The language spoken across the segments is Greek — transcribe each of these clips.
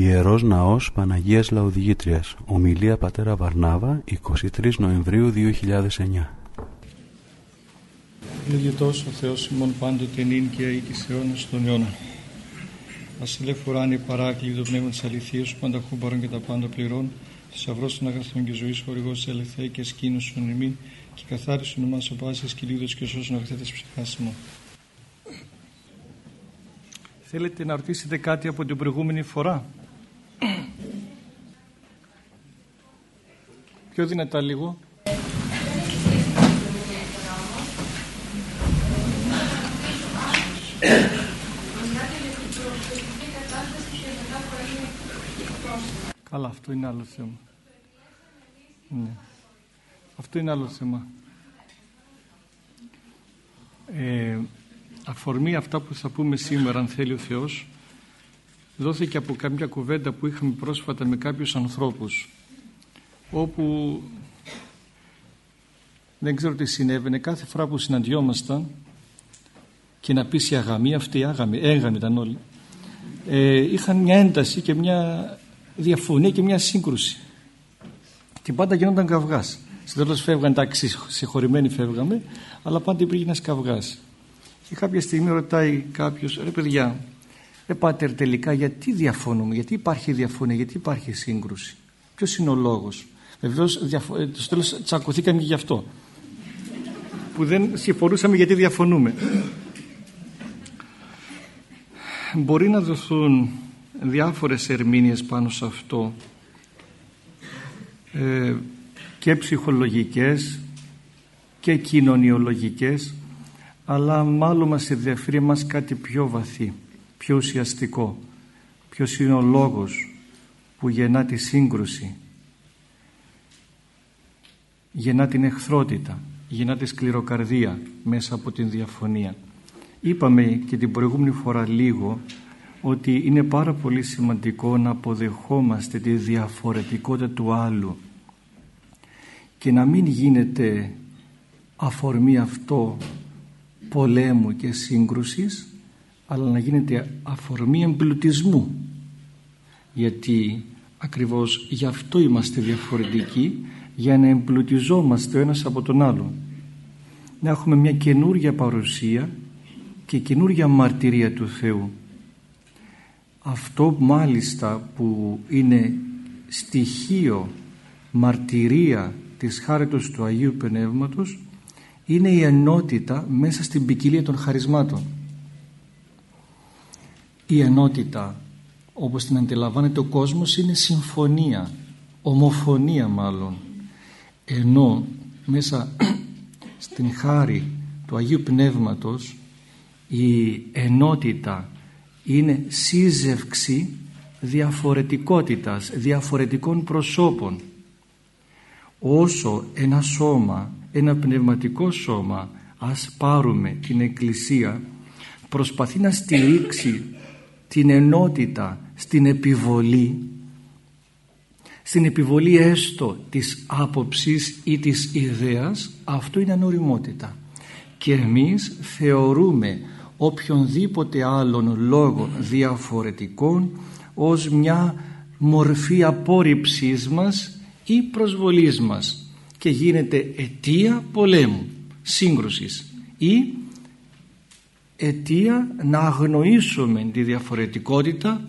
Ιερός Ναός Παναγίας Λαοδηγήτριας Ομιλία Πατέρα Βαρνάβα 23 Νοεμβρίου 2009 Ευλογητός ο Θεός ημών πάντοτε νυν και αεί της αιώνας των αιώνων. Ας ελεύθεραν παράκλη το πνεύμα της αληθείας σου πάντα παρόν και τα πάντα πληρών θησαυρός των αγαθών και ζωής χορηγός της ελευθέ και σκήνωσον εμήν και καθάρισον εμάς ο πάσης και λίγος και σώσον αγαθέτες ψυχάς μου. Θέλετε να ρωτήσετε κάτι από την προηγούμενη φορά; Πιο δυνατά λίγο. Καλά, αυτό είναι άλλο θέμα. Ναι. Αυτό είναι άλλο θέμα. Ε, αφορμή αυτά που θα πούμε σήμερα, αν θέλει ο Θεός, δόθηκε από κάποια κουβέντα που είχαμε πρόσφατα με κάποιους ανθρώπους, όπου δεν ξέρω τι συνέβαινε, κάθε φορά που συναντιόμασταν και να πείσει αγαμία, αυτή η άγαμη, έγαμη ήταν όλοι, ε, είχαν μια ένταση και μια διαφωνία και μια σύγκρουση. Και πάντα γινόταν καυγάς. Στο τέλος φεύγαν, εντάξει, συγχωρημένοι φεύγαμε, αλλά πάντα υπήρχε ένας καυγάς. Και κάποια στιγμή ρωτάει κάποιος, ρε παιδιά, ρε πάτερ, τελικά γιατί διαφωνούμε, γιατί υπάρχει διαφωνία, γιατί υπάρχει σύγκρουση; Ποιος είναι ο λόγος; Βεβαίως, ε, στο τέλος τσακωθήκαμε και γι' αυτό. Που δεν συμφωνούσαμε γιατί διαφωνούμε. Μπορεί να δοθούν διάφορες ερμήνειες πάνω σε αυτό ε, και ψυχολογικές και κοινωνιολογικές αλλά μάλλον μας ενδιαφέρει μας κάτι πιο βαθύ, πιο ουσιαστικό. Ποιος είναι ο λόγος που γεννά τη σύγκρουση γεννά την εχθρότητα γεννά τη σκληροκαρδία μέσα από την διαφωνία. Είπαμε και την προηγούμενη φορά λίγο ότι είναι πάρα πολύ σημαντικό να αποδεχόμαστε τη διαφορετικότητα του άλλου και να μην γίνεται αφορμή αυτό πολέμου και σύγκρουσης αλλά να γίνεται αφορμή εμπλουτισμού. Γιατί ακριβώς γι' αυτό είμαστε διαφορετικοί για να εμπλουτιζόμαστε ο ένας από τον άλλον. Να έχουμε μια καινούργια παρουσία και καινούργια μαρτυρία του Θεού. Αυτό μάλιστα που είναι στοιχείο μαρτυρία της χάριτος του Αγίου Πνεύματος είναι η ενότητα μέσα στην ποικιλία των χαρισμάτων η ενότητα όπως την αντιλαμβάνεται ο κόσμος είναι συμφωνία ομοφωνία μάλλον ενώ μέσα στην χάρη του Αγίου Πνεύματος η ενότητα είναι σύζευξη διαφορετικότητας, διαφορετικών προσώπων. Όσο ένα σώμα, ένα πνευματικό σώμα, ας πάρουμε την Εκκλησία, προσπαθεί να στηρίξει την ενότητα στην επιβολή, στην επιβολή έστω της άποψης ή της ιδέας, αυτό είναι ανοριμότητα. Και εμείς θεωρούμε οποιονδήποτε άλλον λόγο διαφορετικών ως μια μορφή απόρριψής μας ή προσβολής μας και γίνεται αιτία πολέμου, σύγκρουσης ή αιτία να αγνοήσουμε τη διαφορετικότητα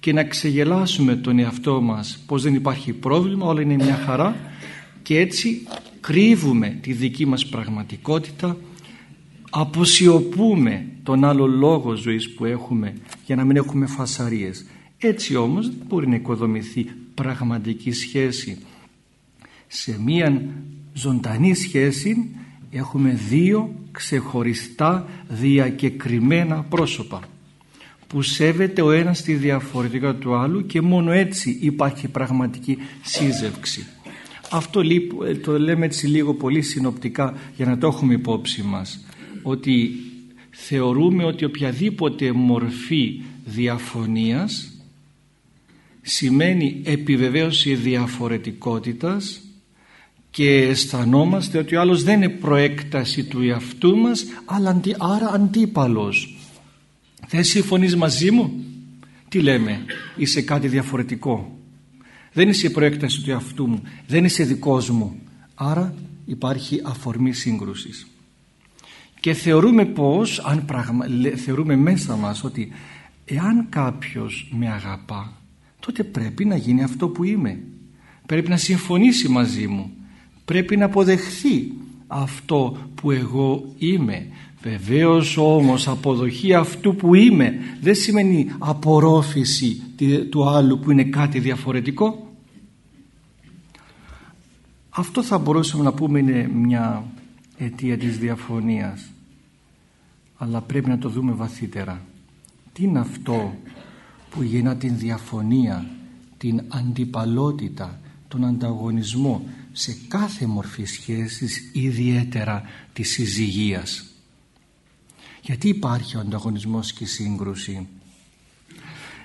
και να ξεγελάσουμε τον εαυτό μας πως δεν υπάρχει πρόβλημα, όλα είναι μια χαρά και έτσι κρύβουμε τη δική μας πραγματικότητα αποσιωπούμε τον άλλο λόγο ζωής που έχουμε για να μην έχουμε φασαρίες. Έτσι όμως δεν μπορεί να οικοδομηθεί πραγματική σχέση. Σε μία ζωντανή σχέση έχουμε δύο ξεχωριστά διακεκριμένα πρόσωπα που σέβεται ο ένας τη διαφορετικά του άλλου και μόνο έτσι υπάρχει πραγματική σύζευξη. Αυτό το λέμε έτσι λίγο πολύ συνοπτικά για να το έχουμε υπόψη μας ότι θεωρούμε ότι οποιαδήποτε μορφή διαφωνίας σημαίνει επιβεβαίωση διαφορετικότητας και αισθανόμαστε ότι ο άλλος δεν είναι προέκταση του εαυτού μας αλλά άρα αντίπαλος. Δεν συμφωνείς μαζί μου; Τι λέμε, είσαι κάτι διαφορετικό. Δεν είσαι η προέκταση του εαυτού μου, δεν είσαι δικός μου. Άρα υπάρχει αφορμή σύγκρουσης. Και θεωρούμε πως, αν πραγμα... θεωρούμε μέσα μας ότι εάν κάποιος με αγαπά, τότε πρέπει να γίνει αυτό που είμαι. Πρέπει να συμφωνήσει μαζί μου. Πρέπει να αποδεχθεί αυτό που εγώ είμαι. Βεβαίως όμως αποδοχή αυτού που είμαι δεν σημαίνει απορρόφηση του άλλου που είναι κάτι διαφορετικό. Αυτό θα μπορούσαμε να πούμε είναι μια αιτία της διαφωνίας αλλά πρέπει να το δούμε βαθύτερα. Τι είναι αυτό που γεννά την διαφωνία, την αντιπαλότητα, τον ανταγωνισμό σε κάθε μορφή σχέσης ιδιαίτερα της συζυγίας. Γιατί υπάρχει ο ανταγωνισμός και η σύγκρουση;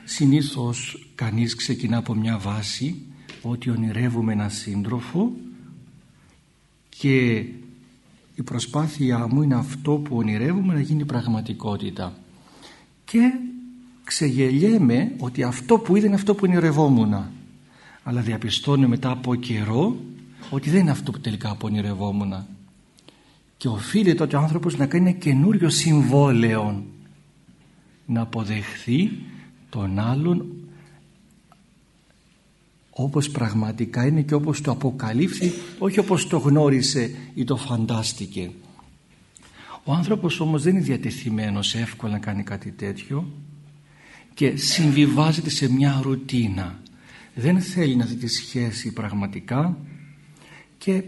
Συνήθως κανείς ξεκινά από μια βάση ότι ονειρεύουμε ένα σύντροφο και η προσπάθειά μου είναι αυτό που ονειρεύουμε να γίνει πραγματικότητα. Και ξεγελιέμαι ότι αυτό που είδε είναι αυτό που ονειρευόμουν. Αλλά διαπιστώνω μετά από καιρό ότι δεν είναι αυτό που τελικά απονηρευόμουν και οφείλει τότε ο άνθρωπος να κάνει ένα καινούριο συμβόλαιο να αποδεχθεί τον άλλον όπως πραγματικά είναι και όπως το αποκαλύφθη όχι όπως το γνώρισε ή το φαντάστηκε. Ο άνθρωπος όμως δεν είναι διατεθειμένος εύκολα να κάνει κάτι τέτοιο και συμβιβάζεται σε μια ρουτίνα. Δεν θέλει να δει τη σχέση πραγματικά και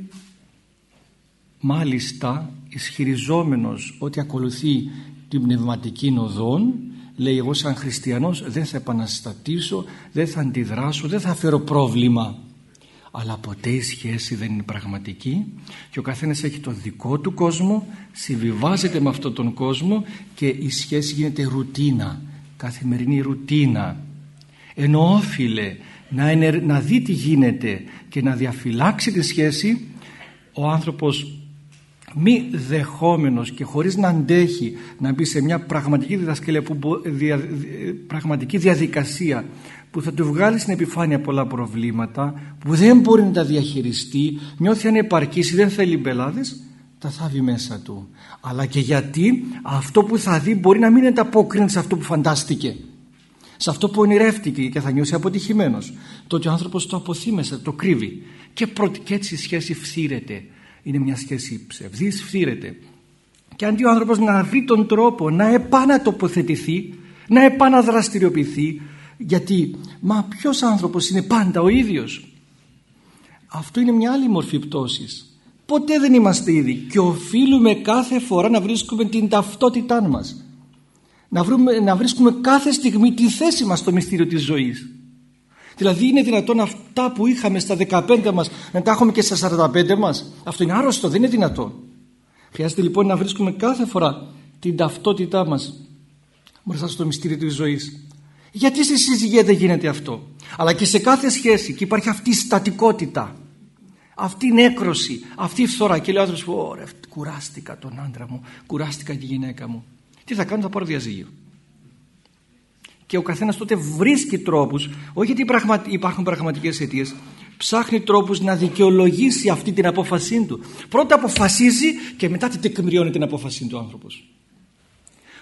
μάλιστα ισχυριζόμενος ότι ακολουθεί την πνευματική οδόν λέει εγώ σαν χριστιανός δεν θα επαναστατήσω δεν θα αντιδράσω, δεν θα φέρω πρόβλημα αλλά ποτέ η σχέση δεν είναι πραγματική και ο καθένας έχει το δικό του κόσμο συμβιβάζεται με αυτόν τον κόσμο και η σχέση γίνεται ρουτίνα καθημερινή ρουτίνα. Ενώ όφιλε να, να δει τι γίνεται και να διαφυλάξει τη σχέση ο άνθρωπος μη δεχόμενος και χωρίς να αντέχει να μπει σε μια πραγματική διδασκαλία που, δια, πραγματική διαδικασία που θα του βγάλει στην επιφάνεια πολλά προβλήματα που δεν μπορεί να τα διαχειριστεί νιώθει ανεπαρκής ή δεν θέλει μπελάδες τα θάβει μέσα του. Αλλά και γιατί αυτό που θα δει μπορεί να μην ανταποκρίνεται σε αυτό που φαντάστηκε σε αυτό που ονειρεύτηκε και θα νιώσει αποτυχημένος. Τότε ο άνθρωπος το αποθύμεσε, το κρύβει. Και, πρώτη, και έτσι η σχέση φθήρεται. Είναι μια σχέση ψευδής, φθήρεται. Και αντί ο άνθρωπος να βρει τον τρόπο να επανατοποθετηθεί να επαναδραστηριοποιηθεί γιατί μα ποιος άνθρωπος είναι πάντα ο ίδιος; Αυτό είναι μια άλλη μορφή πτώσης. Ποτέ δεν είμαστε ίδιοι και οφείλουμε κάθε φορά να βρίσκουμε την ταυτότητά μας να, βρούμε, να βρίσκουμε κάθε στιγμή τη θέση μας στο μυστήριο της ζωής Δηλαδή είναι δυνατόν αυτά που είχαμε στα 15 μας να τα έχουμε και στα 45 μας; Αυτό είναι άρρωστο, δεν είναι δυνατόν. Χρειάζεται λοιπόν να βρίσκουμε κάθε φορά την ταυτότητά μας μπροστά στο μυστήριο της ζωής. Γιατί στη συζυγία δεν γίνεται αυτό; Αλλά και σε κάθε σχέση και υπάρχει αυτή η στατικότητα. Αυτή η νέκρωση, αυτή η φθορά. Και λέει ο άνθρωπος, κουράστηκα τον άντρα μου, κουράστηκα τη γυναίκα μου. Τι θα κάνω, θα πάρω διαζύγιο. Και ο καθένας τότε βρίσκει τρόπους όχι γιατί υπάρχουν πραγματικές αιτίες ψάχνει τρόπους να δικαιολογήσει αυτή την απόφασή του. Πρώτα αποφασίζει και μετά την τεκμηριώνει την απόφασή του ο άνθρωπος.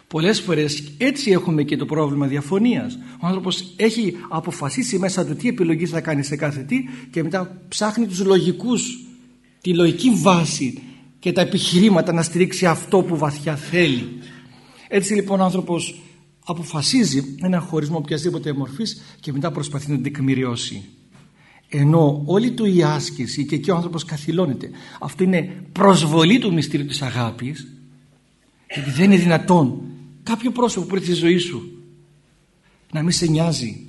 Πολλές φορές έτσι έχουμε και το πρόβλημα διαφωνίας. Ο άνθρωπος έχει αποφασίσει μέσα του τι επιλογής θα κάνει σε κάθε τι και μετά ψάχνει τους λογικούς τη λογική βάση και τα επιχειρήματα να στηρίξει αυτό που βαθιά θέλει έτσι λοιπόν ο άνθρωπος αποφασίζει ένα χωρισμό οποιασδήποτε μορφής και μετά προσπαθεί να την τεκμηριώσει. Ενώ όλη του η άσκηση και εκεί ο άνθρωπος καθυλώνεται. Αυτό είναι προσβολή του μυστήριου της αγάπης γιατί δεν είναι δυνατόν κάποιο πρόσωπο που έρθει στη ζωή σου να μην σε νοιάζει,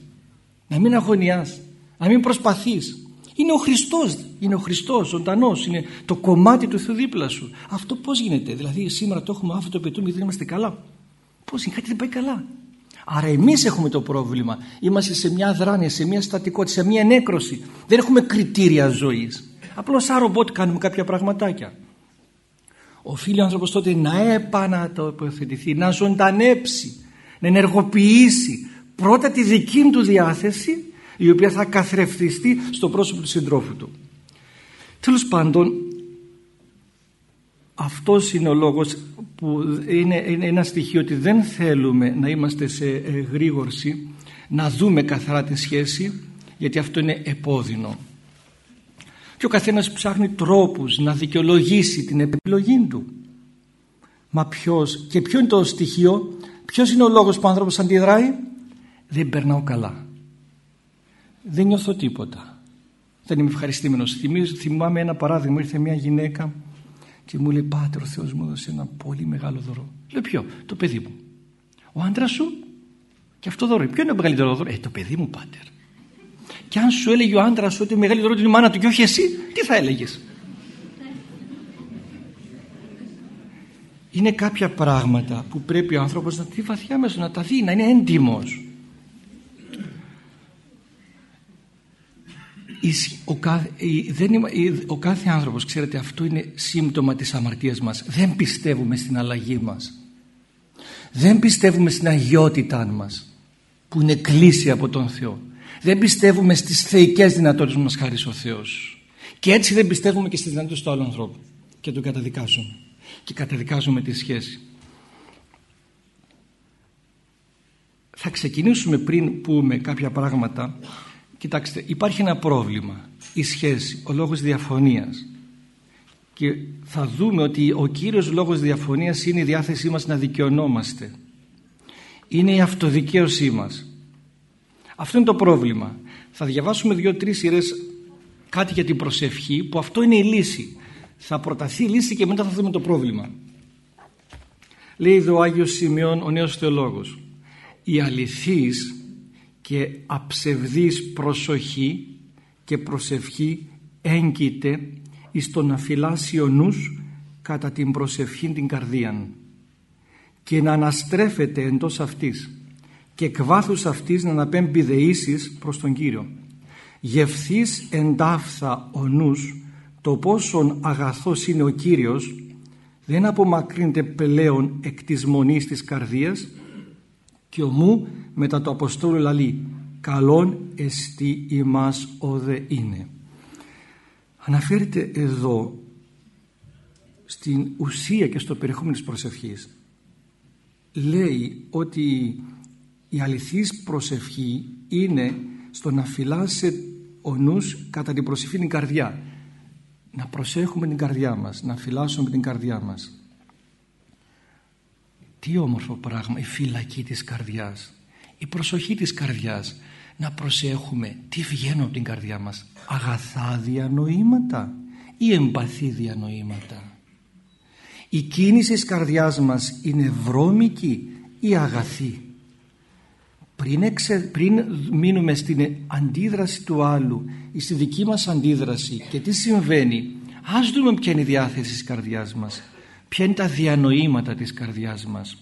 να μην αγωνιάς, να μην προσπαθείς. Είναι ο Χριστός, είναι ο Χριστός ζωντανός, είναι το κομμάτι του Θεού δίπλα σου. Αυτό πώς γίνεται, δηλαδή σήμερα το έχουμε αυτό το πετούμε γιατί δεν είμαστε καλά. Πώς είναι, κάτι δεν πάει καλά. Άρα εμείς έχουμε το πρόβλημα. Είμαστε σε μια δράνεια, σε μια στατικότητα, σε μια νέκρωση. Δεν έχουμε κριτήρια ζωής. Απλώς σαν ρομπότ κάνουμε κάποια πραγματάκια. Οφείλει ο άνθρωπος τότε να επανατοποθετηθεί, να ζωντανέψει, να ενεργοποιήσει πρώτα τη δική του διάθεση η οποία θα καθρεφτιστεί στο πρόσωπο του συντρόφου του. Τέλος πάντων αυτός είναι ο λόγος που είναι, ένα στοιχείο ότι δεν θέλουμε να είμαστε σε γρήγορση να δούμε καθαρά τη σχέση γιατί αυτό είναι επώδυνο. Και ο καθένας ψάχνει τρόπους να δικαιολογήσει την επιλογή του. Μα ποιος και ποιο είναι το στοιχείο ποιος είναι ο λόγος που ο άνθρωπος αντιδράει; Δεν περνάω καλά. Δεν νιώθω τίποτα. Δεν είμαι ευχαριστημένος. Θυμάμαι ένα παράδειγμα. Ήρθε μια γυναίκα και μου λέει Πάτερ ο Θεός μου έδωσε ένα πολύ μεγάλο δώρο λέω ποιο το παιδί μου ο άντρας σου και αυτό δώρο ποιο είναι το μεγαλύτερο δώρο; Ε το παιδί μου Πάτερ και αν σου έλεγε ο άντρας ότι το μεγαλύτερο είναι η μάνα του και όχι εσύ τι θα έλεγες; Είναι κάποια πράγματα που πρέπει ο άνθρωπος να τη βαθιά μέσα να τα δει να είναι έντιμος ο κάθε, δεν ο κάθε άνθρωπος ξέρετε αυτό είναι σύμπτωμα της αμαρτίας μας. Δεν πιστεύουμε στην αλλαγή μας. Δεν πιστεύουμε στην αγιότητά μας που είναι κλίση από τον Θεό. Δεν πιστεύουμε στις θεϊκές δυνατότητες που μας χάρισε ο Θεός. Και έτσι δεν πιστεύουμε και στις δυνατότητες του άλλου ανθρώπου. Και τον καταδικάζουμε. Και καταδικάζουμε τη σχέση. Θα ξεκινήσουμε πριν πούμε κάποια πράγματα Κοιτάξτε, υπάρχει ένα πρόβλημα, η σχέση, ο λόγος διαφωνίας. Και θα δούμε ότι ο κύριος λόγος διαφωνίας είναι η διάθεσή μας να δικαιωνόμαστε. Είναι η αυτοδικαίωσή μας. Αυτό είναι το πρόβλημα. Θα διαβάσουμε δύο-τρεις σειρές κάτι για την προσευχή που αυτό είναι η λύση. Θα προταθεί η λύση και μετά θα δούμε το πρόβλημα. Λέει εδώ ο Άγιος Σημειών ο νέος θεολόγος. Η αληθής και αψευδής προσοχή και προσευχή έγκυται εις το να φυλάσει ο νους κατά την προσευχή την καρδίαν και να αναστρέφεται εντός αυτής και εκ βάθους αυτής να αναπέμπει δεήσεις προς τον Κύριο. Γευθείς εντάφθα ο νους το πόσον αγαθός είναι ο Κύριος δεν απομακρύνεται πλέον εκ της μονής της καρδίας και ομού μετά το Αποστόλου λαλεί καλόν εστί ημάς δε είναι. Αναφέρεται εδώ στην ουσία και στο περιεχόμενο της προσευχής. Λέει ότι η αληθής προσευχή είναι στο να φυλάσσε ο νους κατά την προσευχή την καρδιά. Να προσέχουμε την καρδιά μας να φυλάσσουμε την καρδιά μας τι όμορφο πράγμα η φυλακή της καρδιάς η προσοχή της καρδιάς να προσέχουμε τι βγαίνουν από την καρδιά μας. Αγαθά διανοήματα ή εμπαθή διανοήματα. Η κίνηση της καρδιάς μας είναι βρώμικη ή αγαθή. Πριν, εξε, πριν μείνουμε στην αντίδραση του άλλου ή στη δική μας αντίδραση και τι συμβαίνει ας δούμε ποια είναι η διάθεση της καρδιάς μας ποια είναι τα διανοήματα της καρδιάς μας;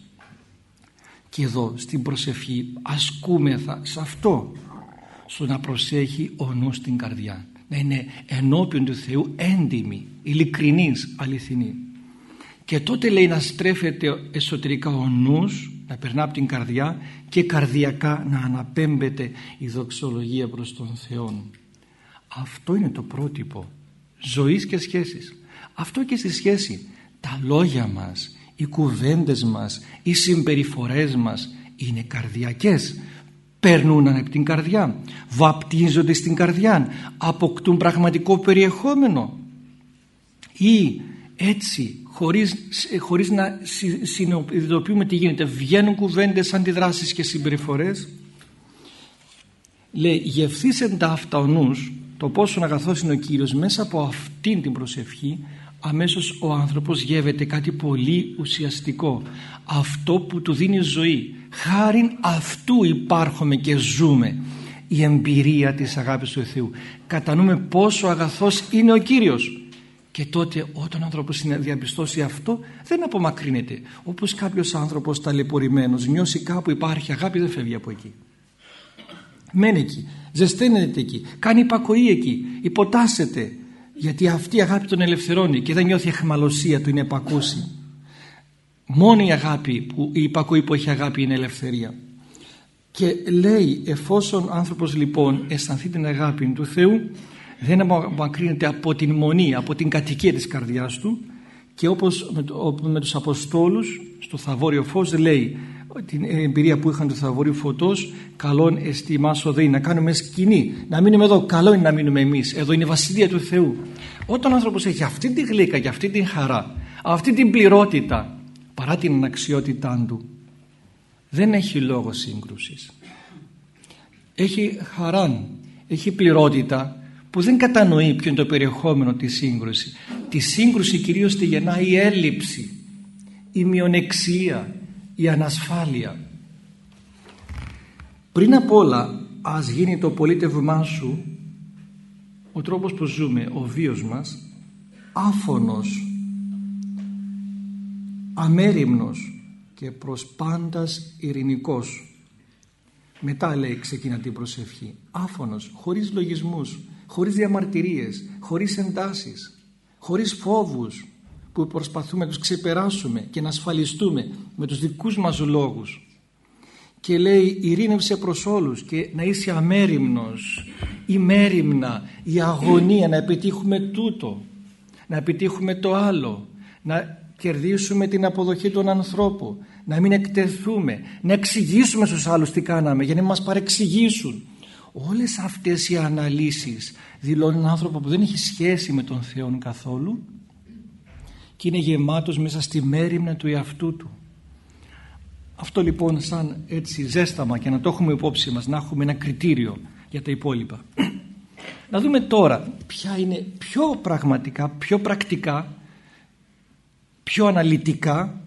Και εδώ στην προσευχή ασκούμεθα σε αυτό στο να προσέχει ο νους την καρδιά. Να είναι ενώπιον του Θεού έντιμη, ειλικρινής, αληθινή. Και τότε λέει να στρέφεται εσωτερικά ο νους να περνά από την καρδιά και καρδιακά να αναπέμπεται η δοξολογία προς τον Θεό. Αυτό είναι το πρότυπο ζωής και σχέσης. Αυτό και στη σχέση τα λόγια μας οι κουβέντες μας, οι συμπεριφορές μας είναι καρδιακές. Περνούν από την καρδιά βαπτίζονται στην καρδιά αποκτούν πραγματικό περιεχόμενο. Ή έτσι χωρίς, χωρίς να συνειδητοποιούμε τι γίνεται βγαίνουν κουβέντες, αντιδράσεις και συμπεριφορές. Λέει γευθείς εντάφτα ο νους το πόσο αγαθός είναι ο Κύριος μέσα από αυτήν την προσευχή αμέσως ο άνθρωπος γεύεται κάτι πολύ ουσιαστικό. Αυτό που του δίνει ζωή χάριν αυτού υπάρχουμε και ζούμε. Η εμπειρία της αγάπης του Θεού. Κατανοούμε πόσο αγαθός είναι ο Κύριος. Και τότε όταν ο άνθρωπος διαπιστώσει αυτό δεν απομακρύνεται. Όπως κάποιος άνθρωπος ταλαιπωρημένος νιώσει κάπου υπάρχει αγάπη δεν φεύγει από εκεί. Μένει εκεί, ζεσταίνεται εκεί. Κάνει υπακοή εκεί, υποτάσσεται γιατί αυτή η αγάπη τον ελευθερώνει και δεν νιώθει αχμαλωσία του είναι επακούση. Μόνη η αγάπη που η υπακοή που έχει αγάπη είναι ελευθερία. Και λέει εφόσον ο άνθρωπος λοιπόν αισθανθεί την αγάπη του Θεού δεν απομακρύνεται από την μονή, από την κατοικία της καρδιάς του και όπως με, με τους Αποστόλους στο Θαβόριο Φως λέει την εμπειρία που είχαν του Θαβόριου Φωτός καλόν εστιμάσω δε να κάνουμε σκηνή. Να μείνουμε εδώ, καλό είναι να μείνουμε εμείς. Εδώ είναι η Βασιλεία του Θεού. Όταν ο άνθρωπος έχει αυτή τη γλύκα και αυτή την χαρά αυτή την πληρότητα παρά την αναξιότητά του δεν έχει λόγο σύγκρουσης. Έχει χαρά έχει πληρότητα που δεν κατανοεί ποιο είναι το περιεχόμενο της σύγκρουση. Τη σύγκρουση κυρίως τη γεννάει η έλλειψη η μειονεξία η ανασφάλεια. Πριν απ' όλα ας γίνει το πολίτευμά σου ο τρόπος που ζούμε, ο βίος μας άφωνος αμέριμνος και προς πάντας ειρηνικός. Μετά λέει ξεκινά την προσευχή. Άφωνος, χωρίς λογισμούς χωρίς διαμαρτυρίες, χωρίς εντάσεις χωρίς φόβους που προσπαθούμε να τους ξεπεράσουμε και να ασφαλιστούμε με τους δικούς μας λόγους. Και λέει ειρήνευσε προς όλους και να είσαι αμέριμνος η μέριμνα, η αγωνία να επιτύχουμε τούτο να επιτύχουμε το άλλο να κερδίσουμε την αποδοχή των ανθρώπων να μην εκτεθούμε να εξηγήσουμε στους άλλους τι κάναμε για να μας παρεξηγήσουν. Όλες αυτές οι αναλύσεις δηλώνουν έναν άνθρωπο που δεν έχει σχέση με τον Θεό καθόλου και είναι γεμάτος μέσα στη μέρημνα του εαυτού του. Αυτό λοιπόν σαν έτσι ζέσταμα και να το έχουμε υπόψη μας να έχουμε ένα κριτήριο για τα υπόλοιπα. Να δούμε τώρα ποια είναι πιο πραγματικά πιο πρακτικά πιο αναλυτικά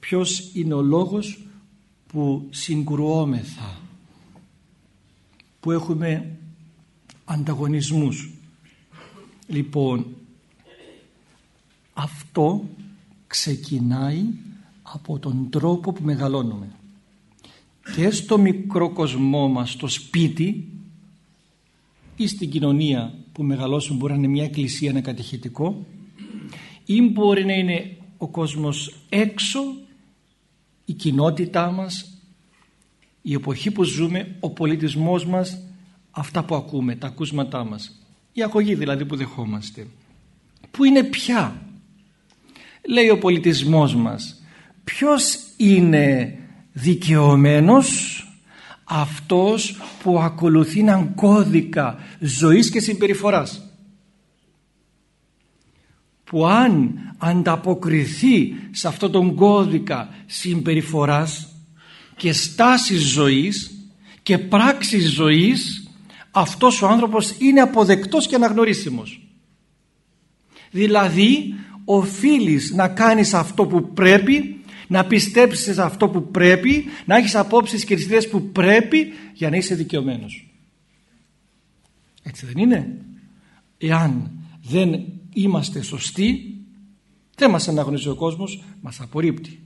ποιος είναι ο λόγος που συγκρουόμεθα που έχουμε ανταγωνισμούς. Λοιπόν αυτό ξεκινάει από τον τρόπο που μεγαλώνουμε. Και στο μικρό κοσμό μας στο σπίτι ή στην κοινωνία που μεγαλώσουμε μπορεί να είναι μια εκκλησία, ένα κατηχητικό ή μπορεί να είναι ο κόσμος έξω η κοινότητά μας η εποχή που ζούμε ο πολιτισμός μας αυτά που ακούμε, τα ακούσματά μας. Η αγωγή δηλαδή που δεχόμαστε. Που είναι πια λέει ο πολιτισμός μας. Ποιος είναι δικαιωμένος; Αυτός που ακολουθεί έναν κώδικα ζωής και συμπεριφοράς. Που αν ανταποκριθεί σε αυτόν τον κώδικα συμπεριφοράς και στάσης ζωής και πράξης ζωής αυτός ο άνθρωπος είναι αποδεκτός και αναγνωρίσιμος. Δηλαδή οφείλεις να κάνεις αυτό που πρέπει να πιστέψεις σε αυτό που πρέπει να έχεις απόψεις και τις που πρέπει για να είσαι δικαιωμένος. Έτσι δεν είναι; Εάν δεν είμαστε σωστοί δεν μας αναγνωρίζει ο κόσμος μας απορρίπτει.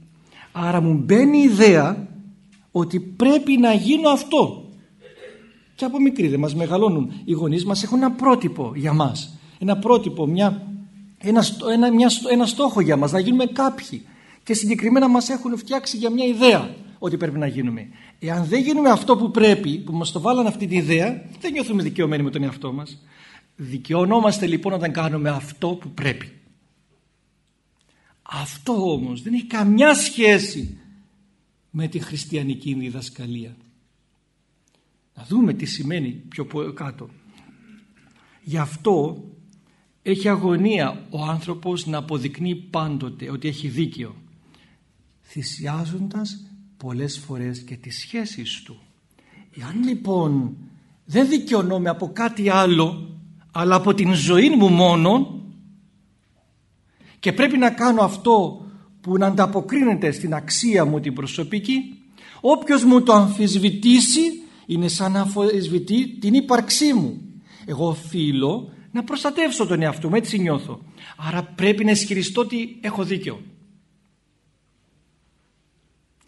Άρα μου μπαίνει η ιδέα ότι πρέπει να γίνω αυτό. Και από μικρή δεν μας μεγαλώνουν. Οι γονείς μας έχουν ένα πρότυπο για μας. Ένα πρότυπο, μια, ένα, ένα, μια, ένα στόχο για μας να γίνουμε κάποιοι. Και συγκεκριμένα μας έχουν φτιάξει για μια ιδέα ότι πρέπει να γίνουμε. Εάν δεν γίνουμε αυτό που πρέπει που μας το βάλανε αυτή τη ιδέα δεν νιώθουμε δικαιωμένοι με τον εαυτό μας. Δικαιωνόμαστε λοιπόν όταν κάνουμε αυτό που πρέπει. Αυτό όμως δεν έχει καμιά σχέση με τη χριστιανική διδασκαλία. Να δούμε τι σημαίνει πιο κάτω. Γι' αυτό έχει αγωνία ο άνθρωπος να αποδεικνύει πάντοτε ότι έχει δίκαιο θυσιάζοντας πολλές φορές και τις σχέσεις του. Εάν λοιπόν δεν δικαιωνόμαι από κάτι άλλο αλλά από την ζωή μου μόνο και πρέπει να κάνω αυτό που να ανταποκρίνεται στην αξία μου την προσωπική όποιος μου το αμφισβητήσει είναι σαν να αμφισβητεί την ύπαρξή μου. Εγώ οφείλω να προστατεύσω τον εαυτό μου έτσι νιώθω. Άρα πρέπει να ισχυριστώ ότι έχω δίκιο.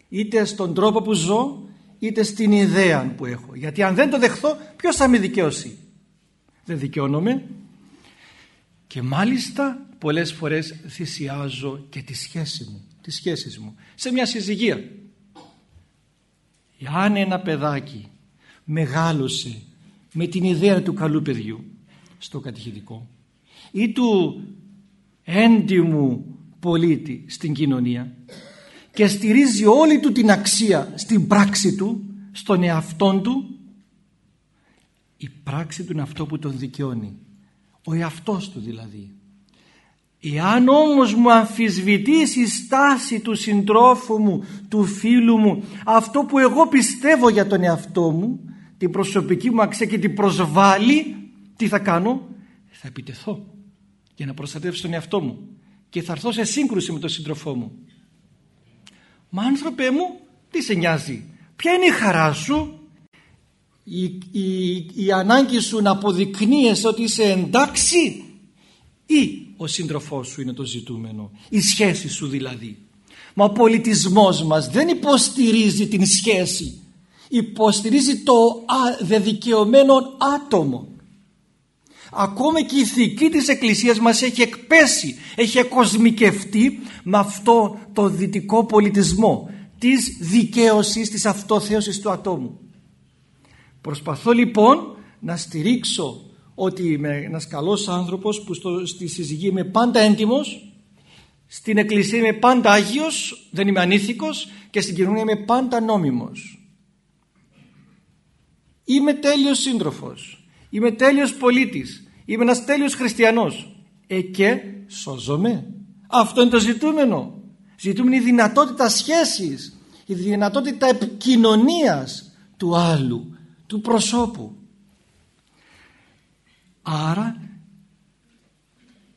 Είτε στον τρόπο που ζω είτε στην ιδέα που έχω. Γιατί αν δεν το δεχθώ ποιος θα με δικαιώσει; Δεν δικαιώνομαι. Και μάλιστα πολλές φορές θυσιάζω και τη σχέση μου τις σχέσεις μου σε μια συζυγία. Εάν ένα παιδάκι μεγάλωσε με την ιδέα του καλού παιδιού στο κατηχητικό ή του έντιμου πολίτη στην κοινωνία και στηρίζει όλη του την αξία στην πράξη του, στον εαυτόν του η πράξη του είναι αυτό που τον δικαιώνει. Ο εαυτός του δηλαδή. Εάν όμως μου αμφισβητήσει η στάση του συντρόφου μου, του φίλου μου, αυτό που εγώ πιστεύω για τον εαυτό μου, την προσωπική μου αξία και την προσβάλλει, τι θα κάνω, θα επιτεθώ για να προστατεύσω τον εαυτό μου και θα έρθω σε σύγκρουση με τον σύντροφό μου. Μα άνθρωπε μου, τι σε νοιάζει, ποια είναι η χαρά σου, η, η, η ανάγκη σου να αποδεικνύεσαι ότι είσαι εντάξει ή ο σύντροφός σου είναι το ζητούμενο, η σχέση σου δηλαδή. Μα ο πολιτισμός μας δεν υποστηρίζει την σχέση, υποστηρίζει το δεδικαιωμένο άτομο. Ακόμα και η ηθική της Εκκλησίας μας έχει εκπέσει, έχει εκοσμικευτεί με αυτό το δυτικό πολιτισμό της δικαίωσης, της αυτοθέωσης του ατόμου. Προσπαθώ λοιπόν να στηρίξω ότι είμαι ένας καλός άνθρωπος που στο, στη συζυγή είμαι πάντα έντιμος, στην εκκλησία είμαι πάντα Άγιος, δεν είμαι ανήθικος και στην κοινωνία είμαι πάντα νόμιμος. Είμαι τέλειος σύντροφος, είμαι τέλειος πολίτης, είμαι ένας τέλειος χριστιανός. Ε και σώζομαι. Αυτό είναι το ζητούμενο. Ζητούμενο η δυνατότητα σχέσης, η δυνατότητα επικοινωνίας του άλλου, του προσώπου. Άρα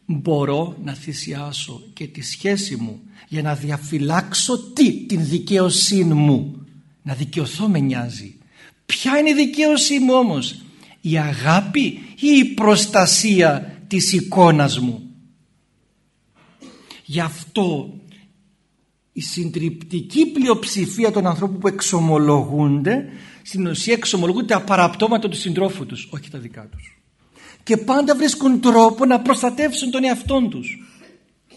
μπορώ να θυσιάσω και τη σχέση μου για να διαφυλάξω τι, την δικαίωσή μου. Να δικαιωθώ με νοιάζει. Ποια είναι η δικαίωσή μου όμως, η αγάπη ή η προστασία της εικόνας μου. Γι' αυτό η συντριπτική πλειοψηφία των ανθρώπων που εξομολογούνται στην ουσία εξομολογούνται τα παραπτώματα του συντρόφου τους, όχι τα δικά τους και πάντα βρίσκουν τρόπο να προστατεύσουν τον εαυτό τους.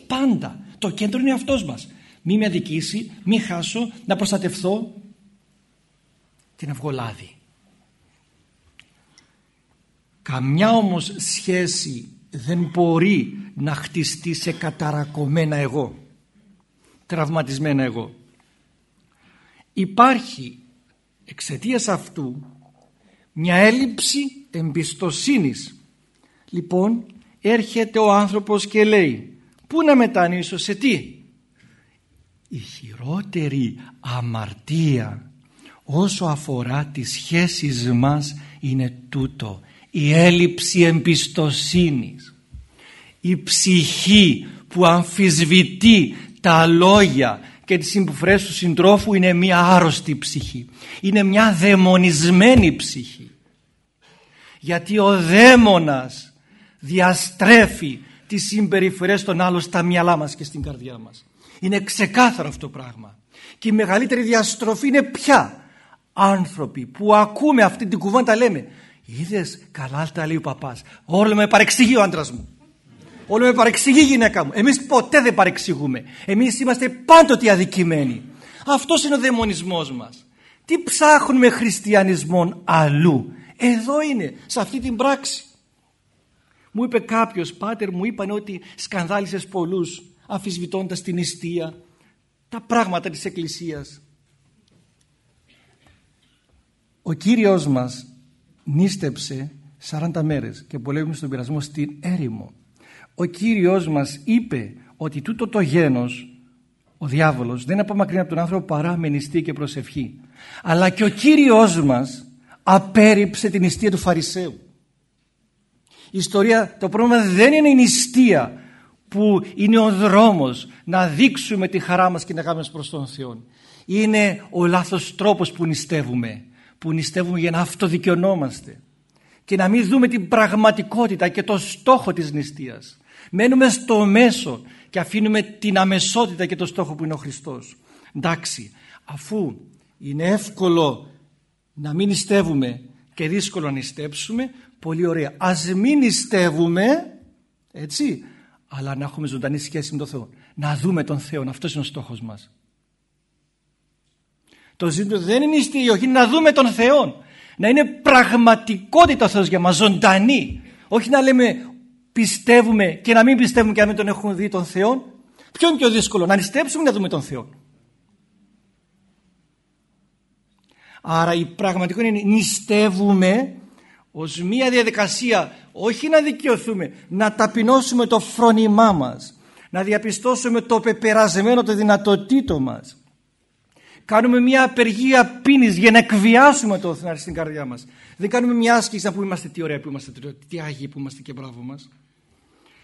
Πάντα. Το κέντρο είναι αυτός μας. Μη με αδικήσει, μη χάσω, να προστατευθώ την αυγολάδη. Καμιά όμως σχέση δεν μπορεί να χτιστεί σε καταρακωμένα εγώ, τραυματισμένα εγώ. Υπάρχει εξαιτίας αυτού μια έλλειψη εμπιστοσύνης Λοιπόν έρχεται ο άνθρωπος και λέει πού να μετανήσω σε τι; Η χειρότερη αμαρτία όσο αφορά τις σχέσεις μας είναι τούτο η έλλειψη εμπιστοσύνης η ψυχή που αμφισβητεί τα λόγια και τις συμπουφρές του συντρόφου είναι μια άρρωστη ψυχή είναι μια δαιμονισμένη ψυχή γιατί ο δαίμονας διαστρέφει τις συμπεριφορές των άλλων στα μυαλά μας και στην καρδιά μας. Είναι ξεκάθαρο αυτό το πράγμα. Και η μεγαλύτερη διαστροφή είναι πια άνθρωποι που ακούμε αυτή την κουβέντα λέμε Είδες καλά τα λέει ο παπάς. Όλο με παρεξηγεί ο άντρας μου. Όλο με παρεξηγεί η γυναίκα μου. Εμείς ποτέ δεν παρεξηγούμε. Εμείς είμαστε πάντοτε αδικημένοι. Αυτός είναι ο δαιμονισμός μας. Τι ψάχνουμε χριστιανισμόν αλλού; Εδώ είναι, σε αυτή την πράξη. Μου είπε κάποιος, πάτερ μου είπαν ότι σκανδάλισες πολλούς αμφισβητώντας την ιστία, τα πράγματα της Εκκλησίας. Ο Κύριος μας νίστεψε 40 μέρες και πολέμησε στον πειρασμό στην έρημο. Ο Κύριος μας είπε ότι τούτο το γένος, ο διάβολος, δεν απομακρύνει από τον άνθρωπο παρά με νηστεία και προσευχή. Αλλά και ο Κύριος μας απέρριψε την νηστεία του Φαρισαίου. Η ιστορία, το πρόβλημα δεν είναι η νηστεία που είναι ο δρόμος να δείξουμε τη χαρά μας και την αγάπη μας προς τον Θεό. Είναι ο λάθος τρόπος που νηστεύουμε. Που νηστεύουμε για να αυτοδικαιωνόμαστε. Και να μην δούμε την πραγματικότητα και το στόχο της νηστείας. Μένουμε στο μέσο και αφήνουμε την αμεσότητα και το στόχο που είναι ο Χριστός. Εντάξει, αφού είναι εύκολο να μην νηστεύουμε και δύσκολο να νηστέψουμε, Πολύ ωραία. Ας μην νηστεύουμε, έτσι, αλλά να έχουμε ζωντανή σχέση με τον Θεό. Να δούμε τον Θεό. Αυτός είναι ο στόχος μας. Το ζήτημα δεν είναι η νηστεία, όχι να δούμε τον Θεό. Να είναι πραγματικότητα ο Θεός για μας, ζωντανή. Όχι να λέμε πιστεύουμε και να μην πιστεύουμε και να μην τον έχουμε δει τον Θεό. Ποιο είναι πιο δύσκολο, να νηστέψουμε ή να δούμε τον Θεό. Άρα η πραγματικό είναι νηστεύουμε ως μία διαδικασία όχι να δικαιωθούμε, να ταπεινώσουμε το φρόνημά μας, να διαπιστώσουμε το πεπερασμένο το δυνατοτήτο μας. Κάνουμε μια απεργία πίνης για να εκβιάσουμε το Θεό στην καρδιά μας. Δεν κάνουμε μια άσκηση να πούμε είμαστε τι ωραία που είμαστε, τι άγιοι που είμαστε και μπράβο μας.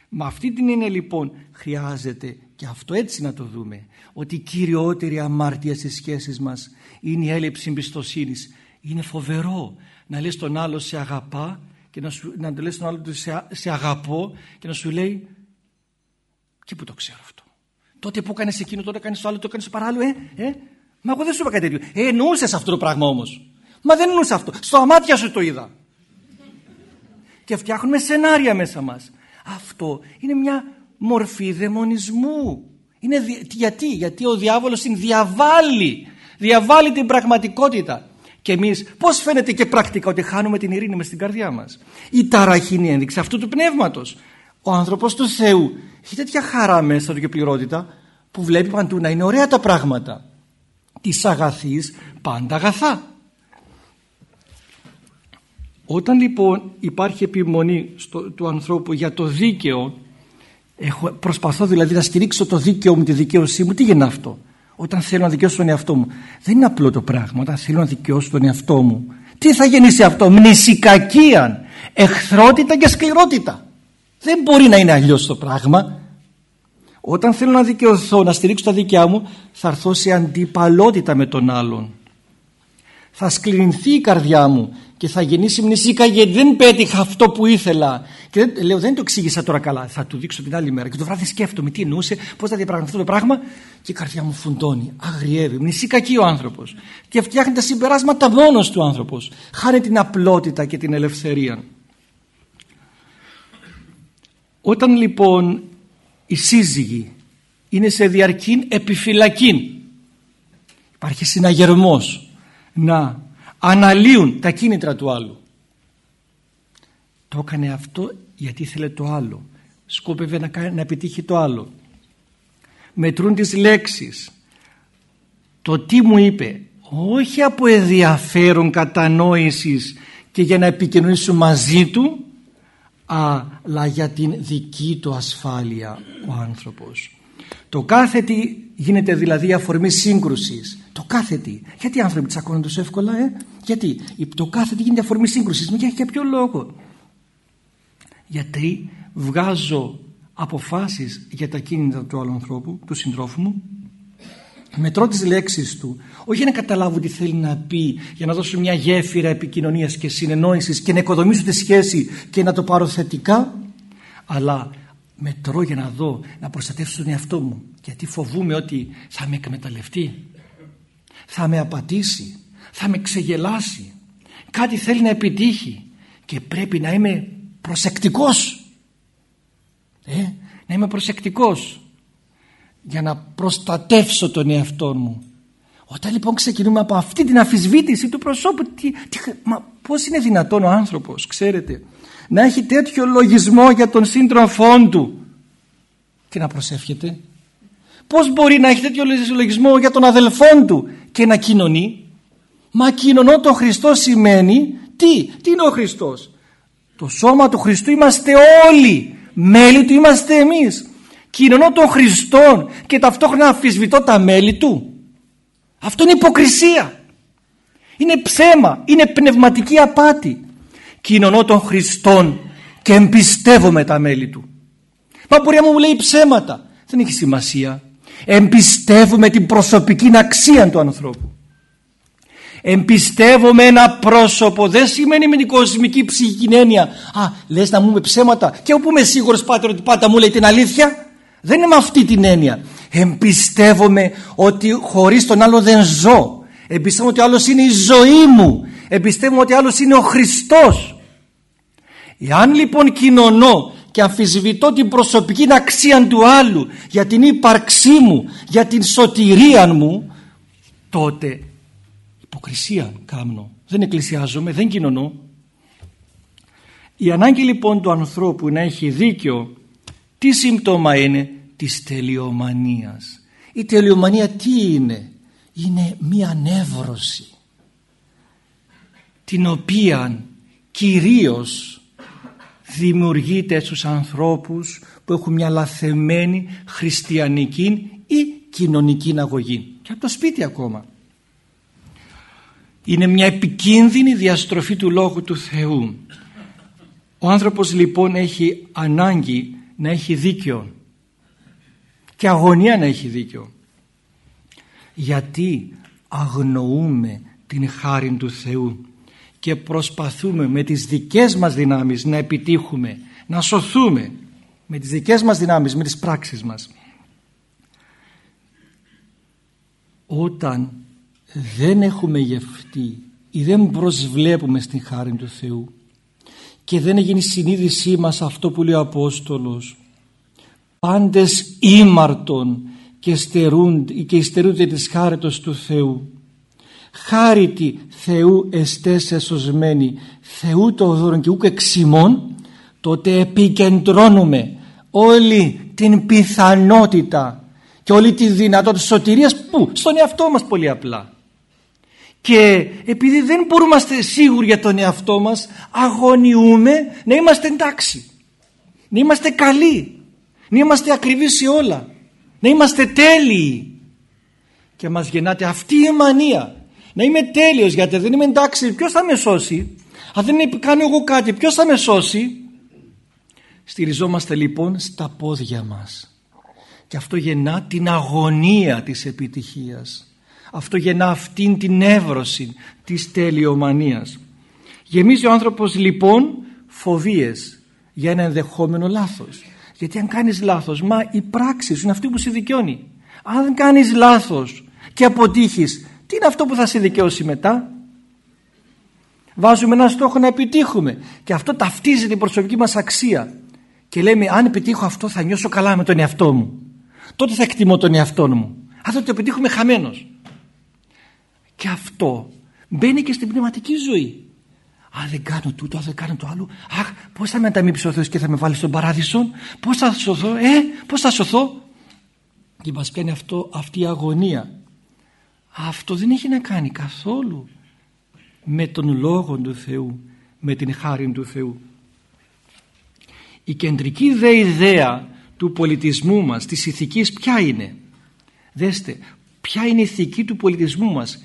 Με αυτή την είναι λοιπόν χρειάζεται και αυτό έτσι να το δούμε ότι η κυριότερη αμάρτια στις σχέσεις μας είναι η έλλειψη εμπιστοσύνης. Είναι φοβερό να λες τον άλλο σε αγαπά και να, σου, να λες τον άλλο σε, σε αγαπώ και να σου λέει και που το ξέρω αυτό; Τότε που έκανες εκείνο, τότε κάνει το άλλο, το κάνει το παράλληλο, ε, ε. Μα εγώ δεν σου είπα κάτι τέτοιο. Ε, εννοούσες αυτό το πράγμα όμως. Μα δεν εννοούσε αυτό. Στο αμάτια σου το είδα. Και φτιάχνουμε σενάρια μέσα μας. Αυτό είναι μια μορφή δαιμονισμού. Είναι, γιατί, γιατί ο διάβολος την διαβάλλει. Διαβάλλει την πραγματικότητα. Και εμείς πώς φαίνεται και πρακτικά ότι χάνουμε την ειρήνη μες στην καρδιά μας. Η ταραχή είναι ένδειξη αυτού του πνεύματος. Ο άνθρωπος του Θεού έχει τέτοια χαρά μέσα του και πληρότητα που βλέπει παντού να είναι ωραία τα πράγματα. Της αγαθής πάντα αγαθά. Όταν λοιπόν υπάρχει επιμονή στο, του ανθρώπου για το δίκαιο έχω, προσπαθώ δηλαδή να στηρίξω το δίκαιο μου, τη δικαίωσή μου τι γίνεται αυτό; Όταν θέλω να δικαιώσω τον εαυτό μου. Δεν είναι απλό το πράγμα όταν θέλω να δικαιώσω τον εαυτό μου τι θα γεννήσει αυτό; Μνησικακία εχθρότητα και σκληρότητα. Δεν μπορεί να είναι αλλιώς το πράγμα όταν θέλω να δικαιωθώ να στηρίξω τα δικιά μου θα έρθω σε αντιπαλότητα με τον άλλον θα σκληρινθεί η καρδιά μου και θα γεννήσει μνησίκα γιατί δεν πέτυχα αυτό που ήθελα. Και δεν, λέω δεν το εξήγησα τώρα καλά, θα του δείξω την άλλη μέρα. Και το βράδυ σκέφτομαι τι εννοούσε, πώς θα διαπραγματευτώ το πράγμα και η καρδιά μου φουντώνει, αγριεύει. Μνησίκα εκεί ο άνθρωπος. Και φτιάχνει τα συμπεράσματα μόνος του ο άνθρωπος. Χάνει την απλότητα και την ελευθερία. Όταν λοιπόν οι σύζυγοι είναι σε διαρκή επιφυλακή υπάρχει συναγερμός να αναλύουν τα κίνητρα του άλλου. Το έκανε αυτό γιατί ήθελε το άλλο. Σκόπευε να, κάνει, να επιτύχει το άλλο. Μετρούν τις λέξεις. Το τι μου είπε. Όχι από ενδιαφέρον κατανόησης και για να επικοινωνήσω μαζί του αλλά για την δική του ασφάλεια ο άνθρωπος. Το κάθε τι γίνεται δηλαδή αφορμή σύγκρουσης. Το κάθε τι. Γιατί οι άνθρωποι τσακώνουν τόσο εύκολα, ε; Γιατί το κάθε τι γίνεται αφορμή σύγκρουσης. Μα για ποιο λόγο. Γιατί βγάζω αποφάσεις για τα κίνητα του άλλου ανθρώπου, του συντρόφου μου, μετρώ τις λέξεις του, όχι για να καταλάβω τι θέλει να πει, για να δώσω μια γέφυρα επικοινωνίας και συνεννόησης και να οικοδομήσω τη σχέση και να το πάρω θετικά, αλλά μετρώ για να δω, να προστατεύσω τον εαυτό μου, γιατί φοβούμαι ότι θα με εκμεταλλευτεί θα με απατήσει, θα με ξεγελάσει, κάτι θέλει να επιτύχει και πρέπει να είμαι προσεκτικός. Ε, να είμαι προσεκτικός για να προστατεύσω τον εαυτό μου. Όταν λοιπόν ξεκινούμε από αυτή την αφισβήτηση του προσώπου, τι, τι, μα πώς είναι δυνατόν ο άνθρωπος, ξέρετε, να έχει τέτοιο λογισμό για τον σύντροφό του; Και να προσεύχεται; Πώς μπορεί να έχει τέτοιο λογισμό για τον αδελφόν του και να κοινωνεί; Μα κοινωνώ τον Χριστό σημαίνει τι, τι είναι ο Χριστός; Το σώμα του Χριστού είμαστε όλοι, μέλη του είμαστε εμείς. Κοινωνώ τον Χριστό και ταυτόχρονα αμφισβητώ τα μέλη του. Αυτό είναι υποκρισία. Είναι ψέμα, είναι πνευματική απάτη. Κοινωνώ τον Χριστόν και εμπιστεύομαι τα μέλη του. Μα μπορεί να μου λέει ψέματα. Δεν έχει σημασία εμπιστεύουμε την προσωπική αξία του ανθρώπου εμπιστεύομαι ένα πρόσωπο δεν σημαίνει με την κοσμική ψυχική έννοια α λες να μου με ψέματα και όπου είμαι σίγουρος πάτερ ότι πάντα μου λέει την αλήθεια δεν είναι με αυτή την έννοια εμπιστεύομαι ότι χωρίς τον άλλο δεν ζω εμπιστεύομαι ότι ο άλλος είναι η ζωή μου εμπιστεύομαι ότι ο άλλος είναι ο Χριστός εάν λοιπόν κοινωνώ και αμφισβητώ την προσωπική αξία του άλλου για την ύπαρξή μου, για την σωτηρία μου τότε Υποκρισία κάμνω. Δεν εκκλησιάζομαι, δεν κοινωνώ. Η ανάγκη λοιπόν του ανθρώπου να έχει δίκιο τι σύμπτωμα είναι της τελειομανίας. Η τελειομανία τι είναι; Είναι μία νεύρωση την οποία κυρίως δημιουργείται στους ανθρώπους που έχουν μια λαθεμένη χριστιανική ή κοινωνική αγωγή και από το σπίτι ακόμα είναι μια επικίνδυνη διαστροφή του Λόγου του Θεού ο άνθρωπος λοιπόν έχει ανάγκη να έχει δίκιο και αγωνία να έχει δίκιο γιατί αγνοούμε την χάρη του Θεού και προσπαθούμε με τις δικές μας δυνάμεις να επιτύχουμε, να σωθούμε με τις δικές μας δυνάμεις, με τις πράξεις μας. Όταν δεν έχουμε γευτεί ή δεν προσβλέπουμε στην χάρη του Θεού και δεν έγινε η συνείδησή μας αυτό που λέει ο Απόστολος. Πάντες ήμαρτον και, στερούνται, και υστερούνται της χάριτος του Θεού. Χάρητη Θεού εστές εσωσμένη Θεού το δώρο και ούκ εξημών τότε επικεντρώνουμε όλη την πιθανότητα και όλη τη δυνατότητα σωτηρίας που στον εαυτό μας πολύ απλά και επειδή δεν μπορούμε να είμαστε σίγουροι για τον εαυτό μας αγωνιούμε να είμαστε εντάξει. Να είμαστε καλοί. Να είμαστε ακριβείς σε όλα. Να είμαστε τέλειοι. Και μας γεννάται αυτή η μανία. Να είμαι τέλειος γιατί δεν είμαι εντάξει. Ποιος θα με σώσει; Αν δεν κάνω εγώ κάτι ποιος θα με σώσει; Στηριζόμαστε λοιπόν στα πόδια μας. Και αυτό γεννά την αγωνία της επιτυχίας αυτό γεννά αυτήν την έβρωση της τελειομανίας γεμίζει ο άνθρωπος λοιπόν φοβίες για ένα ενδεχόμενο λάθος γιατί αν κάνεις λάθος μα η πράξη σου είναι αυτή που σε δικαιώνει αν κάνεις λάθος και αποτύχεις τι είναι αυτό που θα σε δικαιώσει μετά; Βάζουμε ένα στόχο να επιτύχουμε και αυτό ταυτίζει την προσωπική μας αξία και λέμε αν επιτύχω αυτό θα νιώσω καλά με τον εαυτό μου. Τότε θα εκτιμώ τον εαυτό μου. Αν θα το επιτύχουμε χαμένος. Και αυτό μπαίνει και στην πνευματική ζωή. Αν δεν κάνω τούτο, αν δεν κάνω το άλλο. Αχ, πώς θα με ανταμείψει ο Θεός και θα με βάλει στον παράδεισο; Πώς θα σωθώ, ε, πώς θα σωθώ; Και μας πιάνει αυτό, αυτή η αγωνία αυτό δεν έχει να κάνει καθόλου με τον Λόγο του Θεού, με την χάρη του Θεού. Η κεντρική δε ιδέα του πολιτισμού μας, της ηθικής ποια είναι; Δέστε, ποια είναι η ηθική του πολιτισμού μας;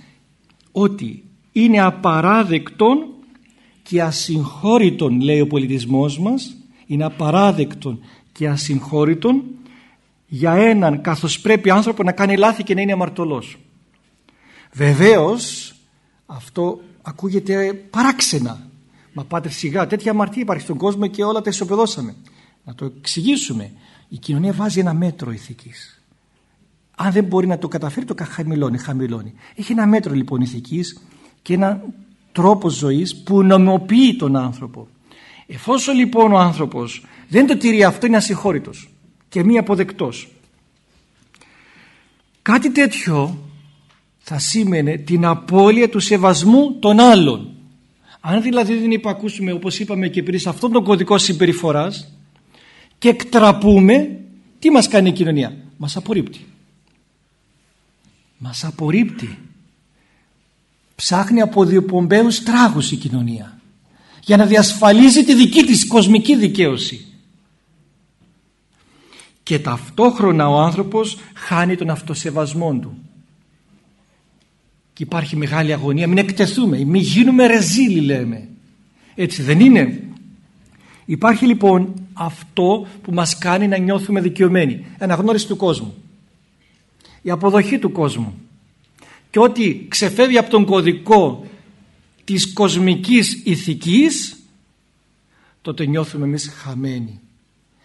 Ότι είναι απαράδεκτον και ασυγχώρητον λέει ο πολιτισμός μας είναι απαράδεκτον και ασυγχώρητον για έναν καθώς πρέπει άνθρωπο να κάνει λάθη και να είναι αμαρτωλός. Βεβαίως αυτό ακούγεται παράξενα. Μα πάτε σιγά, τέτοια αμαρτία υπάρχει στον κόσμο και όλα τα ισοπεδώσαμε. Να το εξηγήσουμε. Η κοινωνία βάζει ένα μέτρο ηθικής. Αν δεν μπορεί να το καταφέρει το χαμηλώνει, χαμηλώνει. Έχει ένα μέτρο λοιπόν ηθικής και ένα τρόπος ζωής που νομιμοποιεί τον άνθρωπο. Εφόσον λοιπόν ο άνθρωπος δεν το τηρεί αυτό είναι ασυγχώρητος και μη αποδεκτός. Κάτι τέτοιο θα σήμαινε την απώλεια του σεβασμού των άλλων. Αν δηλαδή δεν υπακούσουμε όπως είπαμε και πριν σε αυτόν τον κωδικό συμπεριφοράς και εκτραπούμε, τι μας κάνει η κοινωνία; Μας απορρίπτει. Μας απορρίπτει. Ψάχνει από διοπομπαίους τράγους η κοινωνία για να διασφαλίζει τη δική της κοσμική δικαίωση. Και ταυτόχρονα ο άνθρωπος χάνει τον αυτοσεβασμό του και υπάρχει μεγάλη αγωνία μην εκτεθούμε, μην γίνουμε ρεζίλοι λέμε έτσι δεν είναι υπάρχει λοιπόν αυτό που μας κάνει να νιώθουμε δικαιωμένοι αναγνώριση του κόσμου η αποδοχή του κόσμου. Και ότι ξεφεύγει από τον κωδικό της κοσμικής ηθικής τότε νιώθουμε εμείς χαμένοι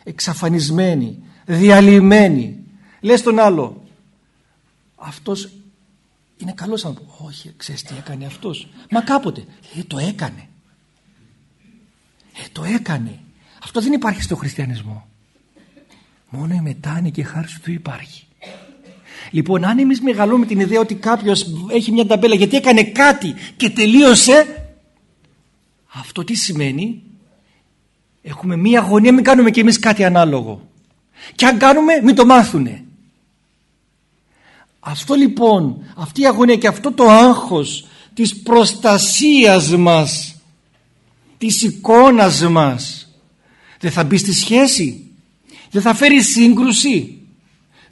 εξαφανισμένοι διαλυμένοι. Λες τον άλλο αυτός είναι καλός να πω όχι ξέρεις τι έκανε αυτός μα κάποτε ε, το έκανε ε, το έκανε αυτό δεν υπάρχει στο χριστιανισμό. Μόνο η μετάνοια και η χάρη του υπάρχει Λοιπόν, αν εμείς μεγαλώνουμε την ιδέα ότι κάποιος έχει μια ταμπέλα γιατί έκανε κάτι και τελείωσε, αυτό τι σημαίνει, έχουμε μια αγωνία, μην κάνουμε κι εμείς κάτι ανάλογο. Και αν κάνουμε, μην το μάθουνε. Αυτό λοιπόν, αυτή η αγωνία και αυτό το άγχος της προστασίας μας, της εικόνας μας, δεν θα μπει στη σχέση, δεν θα φέρει σύγκρουση, δεν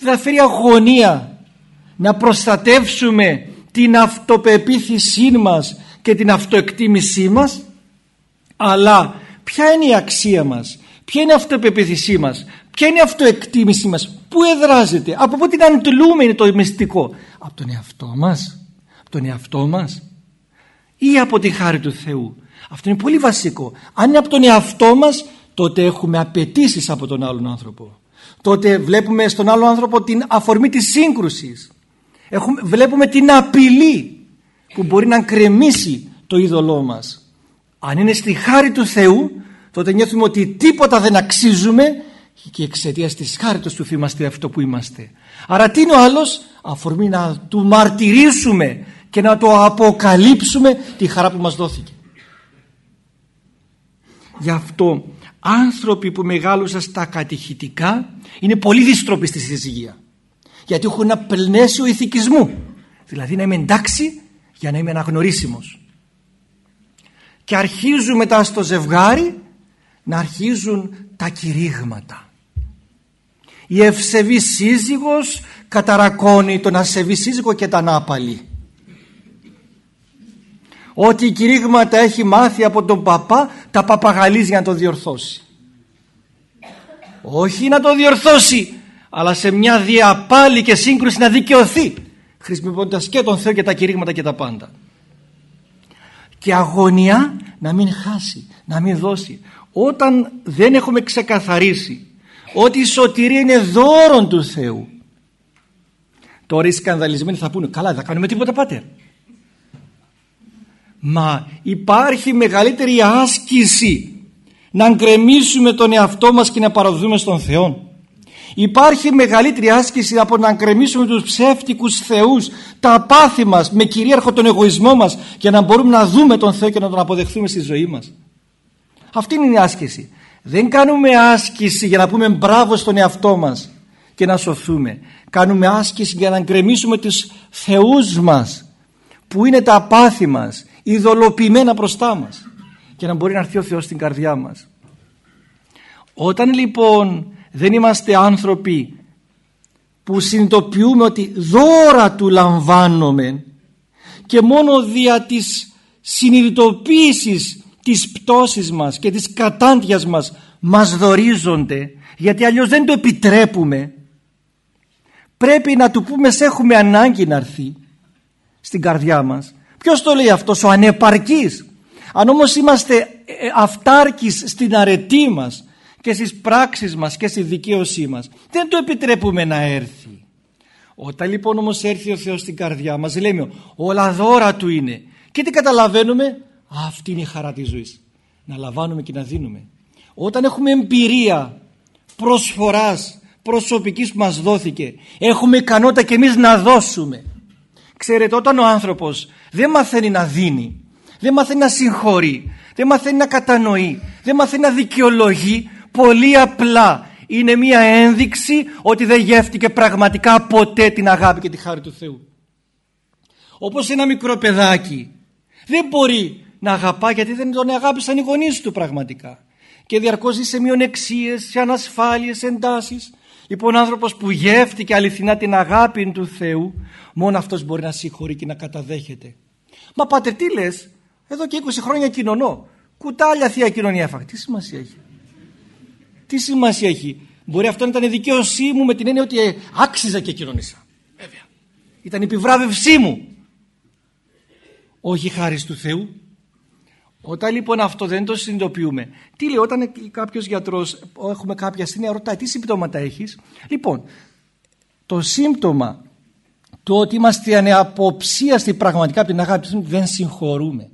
θα φέρει αγωνία να προστατεύσουμε την αυτοπεποίθησή μας και την αυτοεκτίμησή μας. Αλλά ποια είναι η αξία μας ποια είναι η αυτοπεποίθησή μας ποια είναι η αυτοεκτίμησή μας πού εδράζεται από πού την αντλούμε είναι το μυστικό. Από τον εαυτό μας από τον εαυτό μας ή από τη χάρη του Θεού. Αυτό είναι πολύ βασικό. Αν είναι από τον εαυτό μας τότε έχουμε απαιτήσεις από τον άλλον άνθρωπο τότε βλέπουμε στον άλλο άνθρωπο την αφορμή της σύγκρουσης. Έχουμε, βλέπουμε την απειλή που μπορεί να κρεμίσει το είδωλό μας. Αν είναι στη χάρη του Θεού τότε νιώθουμε ότι τίποτα δεν αξίζουμε και εξαιτίας της χάρη του Θεού είμαστε αυτό που είμαστε. Άρα τι είναι ο άλλος; Αφορμή να του μαρτυρήσουμε και να το αποκαλύψουμε τη χαρά που μας δόθηκε. Γι' αυτό άνθρωποι που μεγάλωσαν στα κατηχητικά είναι πολύ δυστροποί στη συζυγία. Γιατί έχουν ένα πλαίσιο ηθικισμού. Δηλαδή να είμαι εντάξει για να είμαι αναγνωρίσιμος. Και αρχίζουν μετά στο ζευγάρι να αρχίζουν τα κηρύγματα. Η ευσεβή σύζυγος καταρακώνει τον ασεβή σύζυγο και τα ανάπαλη Ό,τι η κηρύγματα έχει μάθει από τον παπά τα παπαγαλίζει για να το διορθώσει. Όχι να το διορθώσει αλλά σε μια διαπάλη και σύγκρουση να δικαιωθεί χρησιμοποιώντας και τον Θεό και τα κηρύγματα και τα πάντα. Και αγωνία να μην χάσει, να μην δώσει. Όταν δεν έχουμε ξεκαθαρίσει ότι η σωτηρία είναι δώρον του Θεού τώρα οι σκανδαλισμένοι θα πούνε καλά δεν θα κάνουμε τίποτα πάτερ Μα υπάρχει μεγαλύτερη άσκηση να γκρεμίσουμε τον εαυτό μας και να παραδούμε στον Θεό. Υπάρχει μεγαλύτερη άσκηση από να γκρεμίσουμε τους ψεύτικους θεούς, τα πάθη μας με κυρίαρχο τον εγωισμό μας και να μπορούμε να δούμε τον Θεό και να τον αποδεχθούμε στη ζωή μας. Αυτή είναι η άσκηση. Δεν κάνουμε άσκηση για να πούμε μπράβο στον εαυτό μας και να σωθούμε. Κάνουμε άσκηση για να γκρεμίσουμε τους θεούς μας που είναι τα πάθη μας ειδωλοποιημένα μπροστά μας και να μπορεί να έρθει ο Θεός στην καρδιά μας. Όταν λοιπόν δεν είμαστε άνθρωποι που συνειδητοποιούμε ότι δώρα του λαμβάνουμε και μόνο δια της συνειδητοποίησης της πτώσης μας και της κατάντιας μας μας δορίζονται γιατί αλλιώς δεν το επιτρέπουμε πρέπει να του πούμε σε έχουμε ανάγκη να έρθει στην καρδιά μας Ποιος το λέει αυτός, ο ανεπαρκής; Αν όμως είμαστε ε, αυτάρκης στην αρετή μας και στις πράξεις μας και στη δικαίωσή μας δεν το επιτρέπουμε να έρθει. Όταν λοιπόν όμως έρθει ο Θεός στην καρδιά μας λέμε όλα δώρα Του είναι και τι καταλαβαίνουμε; Αυτή είναι η χαρά της ζωής να λαμβάνουμε και να δίνουμε. Όταν έχουμε εμπειρία προσφοράς προσωπικής που μας δόθηκε έχουμε ικανότητα και εμείς να δώσουμε. Ξέρετε όταν ο άνθρωπος δεν μαθαίνει να δίνει, δεν μαθαίνει να συγχωρεί, δεν μαθαίνει να κατανοεί, δεν μαθαίνει να δικαιολογεί, πολύ απλά είναι μία ένδειξη ότι δεν γεύτηκε πραγματικά ποτέ την αγάπη και τη χάρη του Θεού. Όπως ένα μικρό παιδάκι δεν μπορεί να αγαπά γιατί δεν τον αγάπησαν οι γονείς του πραγματικά και διαρκώς ζει σε μειονεξίες, σε ανασφάλειες, εντάσεις. Λοιπόν, άνθρωπος που γεύτηκε αληθινά την αγάπη του Θεού, μόνο αυτός μπορεί να συγχωρεί και να καταδέχεται. Μα πάτε τι λες, εδώ και 20 χρόνια κοινωνώ. Κουτάλια θεία κοινωνία έφαγα. Τι σημασία έχει; Τι σημασία έχει; Μπορεί αυτό να ήταν η δικαίωσή μου με την έννοια ότι ε, άξιζα και κοινωνήσα. Βέβαια. Ήταν η επιβράβευσή μου. Όχι χάρη του Θεού. Όταν λοιπόν αυτό δεν το συνειδητοποιούμε, τι λέει, όταν κάποιος γιατρός, έχουμε κάποια στιγμή, ρωτάει τι συμπτώματα έχεις; Λοιπόν, το σύμπτωμα το ότι είμαστε ανεαποψίαστοι πραγματικά από την αγάπη του δεν συγχωρούμε.